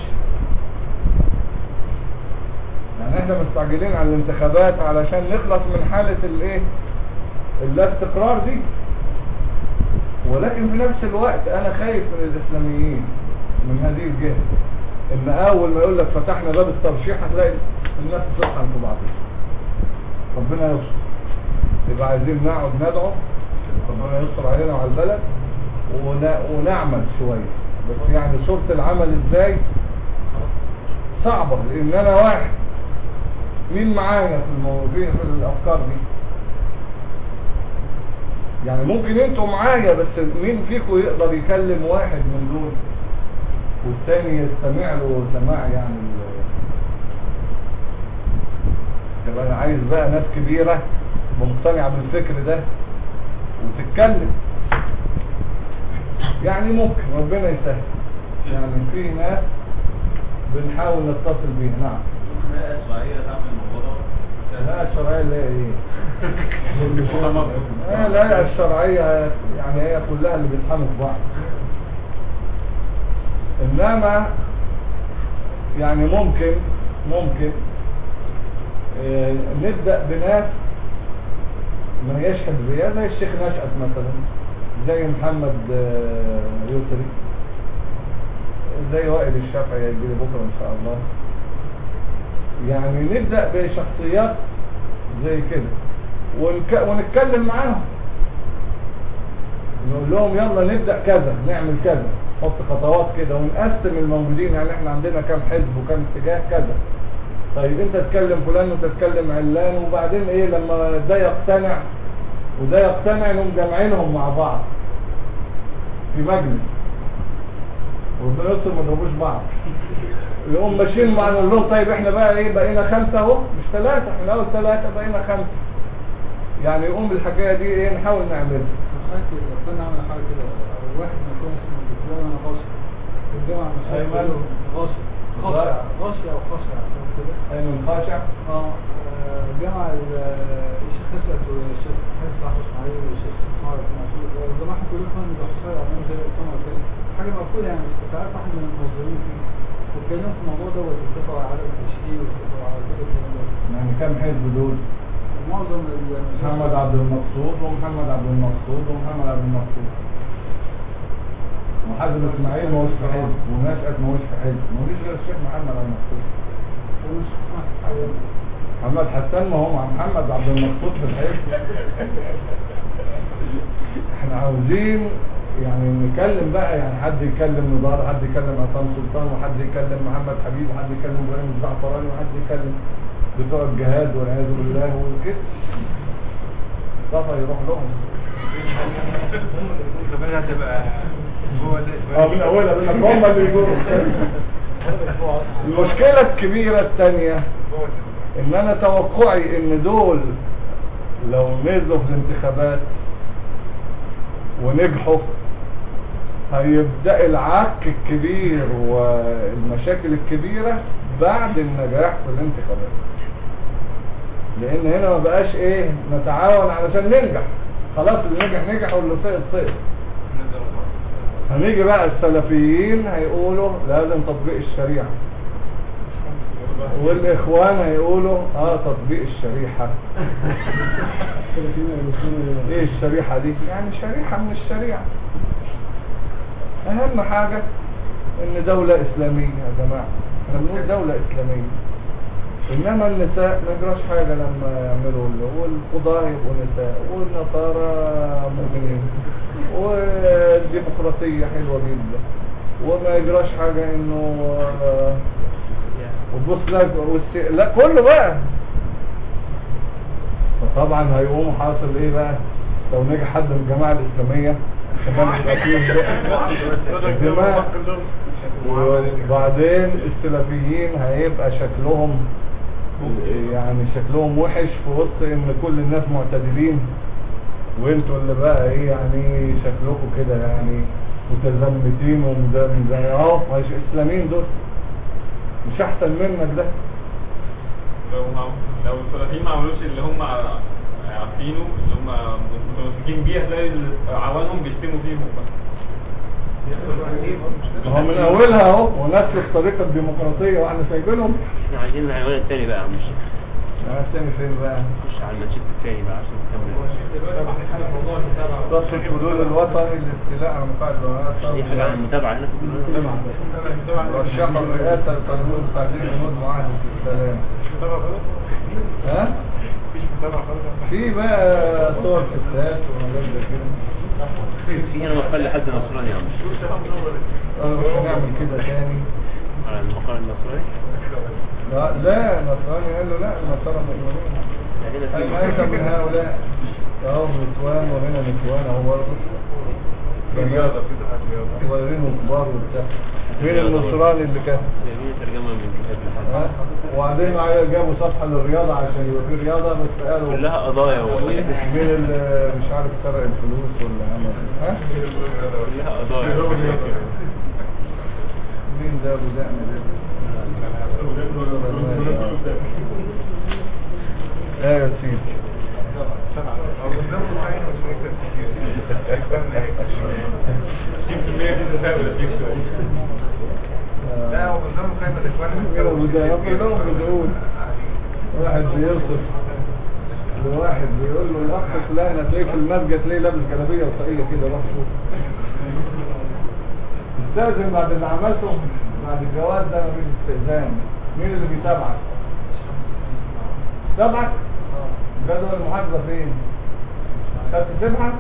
يعني إحنا مستعجلين على الانتخابات علشان نخلص من حالة الايه؟ اللا استقرار دي. ولكن في نفس الوقت أنا خايف من الاسلاميين من هذه الجهة. ان اول ما يقول لك فتحنا باب الترشيح هتلاقي الناس تطحن في بعضها ربنا يستر. يبقى عايزين نقعد ندعو. ربنا يستر علينا وعلى البلد. ون- ونعمل شوية. بس يعني صورة العمل إزاي؟ صعبة. لأن أنا واحد مين معايا في المواضيع في الأفكار دي؟ يعني ممكن أنتوا معايا بس مين فيكم يقدر يكلم واحد من دول؟ والتاني يستمع له سماع يعني يبقى أنا عايز بقى ناس كبيرة مقتنعة بالفكر ده وتتكلم. يعني ممكن ربنا يسهل. يعني في ناس بنحاول نتصل بيها. نعم. لا الشرعية اللي هي إيه آه لا الشرعية يعني هي كلها اللي بيتحموا في بعض انما يعني ممكن ممكن آه، نبدأ بناس ما هياش حزبية زي الشيخ نشأت مثلا زي محمد آه، يسري زي وائل الشافعي هيجي بكره ان شاء الله يعني نبدأ بشخصيات زي كده. ونك... ونتكلم معاهم. نقول لهم يلا نبدأ كذا نعمل كذا. نحط خطوات كده ونقسم الموجودين يعني إحنا عندنا كام حزب وكام اتجاه كذا. طيب انت تتكلم فلان وانت علان وبعدين إيه لما ده يقتنع وده يقتنع انهم جامعينهم مع بعض في مجلس. يستر ما يضربوش بعض. يقوم ماشيين مع نقول لهم طيب إحنا بقى إيه بقينا خمسة أهو مش ثلاثة إحنا الأول ثلاثة بقينا خمسة. يعني يقوم بالحكاية دي إيه نحاول نعملها. ربنا عمل حاجة كده. أو واحد ما اسمه الدكتور أنا الجامعة المصرية أيمن. بيقولوا غاشي خاشع خاشع فاهم كده أيمن خاشع آه. آه، جمع ال- الشيخ خسرت والشيخ حسن صاحب إسماعيل والشيخ اسماعيل منصور والجماعة كلهم كانوا بيحصلوا عليهم زي الأسامة كده. حاجة مقفولة يعني بس كنت عارف واحد من المنظمين فيه. في الموضوع اتفقوا على التشكيل واتفقوا على كده الكلام ده. يعني كم حزب دول؟ معظم محمد عبد المقصود ومحمد عبد المقصود ومحمد عبد المقصود. وحازم إسماعيل ما هوش في حزب ونشأت ما هوش في حزب ما فيش غير الشيخ محمد عبد المقصود. محمد حسان ما هو مع محمد عبد المقصود في الحزب. إحنا عاوزين يعني نتكلم بقى يعني حد يكلم نضار حد يكلم عصام سلطان وحد يكلم محمد حبيب وحد يكلم إبراهيم الزعفراني وحد يكلم بتوع الجهاد والعياذ بالله وكده. صفا يروح لهم. كمان هتبقى جوه آه من أولها من هم اللي يقولوا المشكلة الكبيرة الثانية إن أنا توقعي إن دول لو نزلوا في الانتخابات ونجحوا هيبدأ العك الكبير والمشاكل الكبيرة بعد النجاح في الانتخابات. لأن هنا ما بقاش إيه نتعاون علشان ننجح. خلاص اللي نجح نجح واللي سقط سقط هنيجي بقى السلفيين هيقولوا لازم تطبيق الشريعة. والإخوان هيقولوا آه تطبيق الشريحة. إيه الشريحة دي؟ يعني شريحة من الشريعة. أهم حاجة إن دولة إسلامية يا جماعة. إحنا بنقول دولة إسلامية. إنما النساء ما يجراش حاجة لما يعملوا اللي والقضاة يبقوا نساء والنصارى مؤمنين. والديمقراطية حلوة جدا. وما يجراش حاجة إنه وتبص لك والس... لا كله بقى. فطبعا هيقوم حاصل إيه بقى؟ لو نجح حد من الجماعة الإسلامية كمان وبعدين السلفيين هيبقى شكلهم يعني شكلهم وحش في وسط إن كل الناس معتدلين. وانتوا اللي بقى إيه يعني شكلكم كده يعني متزمتين ومزمزين اهو مش إسلاميين دول. مش أحسن منك ده. لو لو السلفيين ما عملوش اللي هم عارفينه اللي هم متمسكين بيه هتلاقي عوانهم بيشتموا فيهم ما هو من اولها اهو ونفس الطريقة الديمقراطيه وإحنا سايبينهم إحنا عايزين العنوان التاني بقى يا عم الشيخ أنا الثاني فين بقى نخش على الماتشات التاني بقى عشان نكمل ضبط الحدود الوطني للاستيلاء على مقاعد دي حاجة عن المتابعة هنا في الجنوب رشح الرئاسه لتنظيم تعديل جنود معاهده السلام ها في بقى صور ستات ومجال زي كده. في هنا مقال لحد نصراني يا عم. أنا مش هنعمل كده تاني. على المقال النصراني؟ لا لا نصراني قال له لا النصارى مؤمنين يعني انت من هؤلاء. اهو نسوان وهنا نسوان أهو برضه. رياضة صغيرين وكبار وبتاع. مين النصراني اللي كان جايبين ترجمة من كتاب ها؟ لحد وبعدين معايا جابوا صفحة للرياضة عشان يبقى في رياضة بس قالوا كلها قضايا وحاجات مين اللي مش عارف سرق الفلوس ولا عمل ها؟ كلها قضايا مين ده أبو دقن ده؟ لا يا سيدي لا هو قدامه قائمة الإخوان كلهم بدعون واحد بيوصف لواحد بيقول له الاخ فلان هتلاقيه في المسجد تلاقيه لابس جلابية وطاقية كده روح شوف استأذن بعد اللي عملته بعد الجواز ده مفيش استئذان مين اللي بيتابعك؟ تابعك؟ جدول المحاسبة فين؟ خدت تبحث؟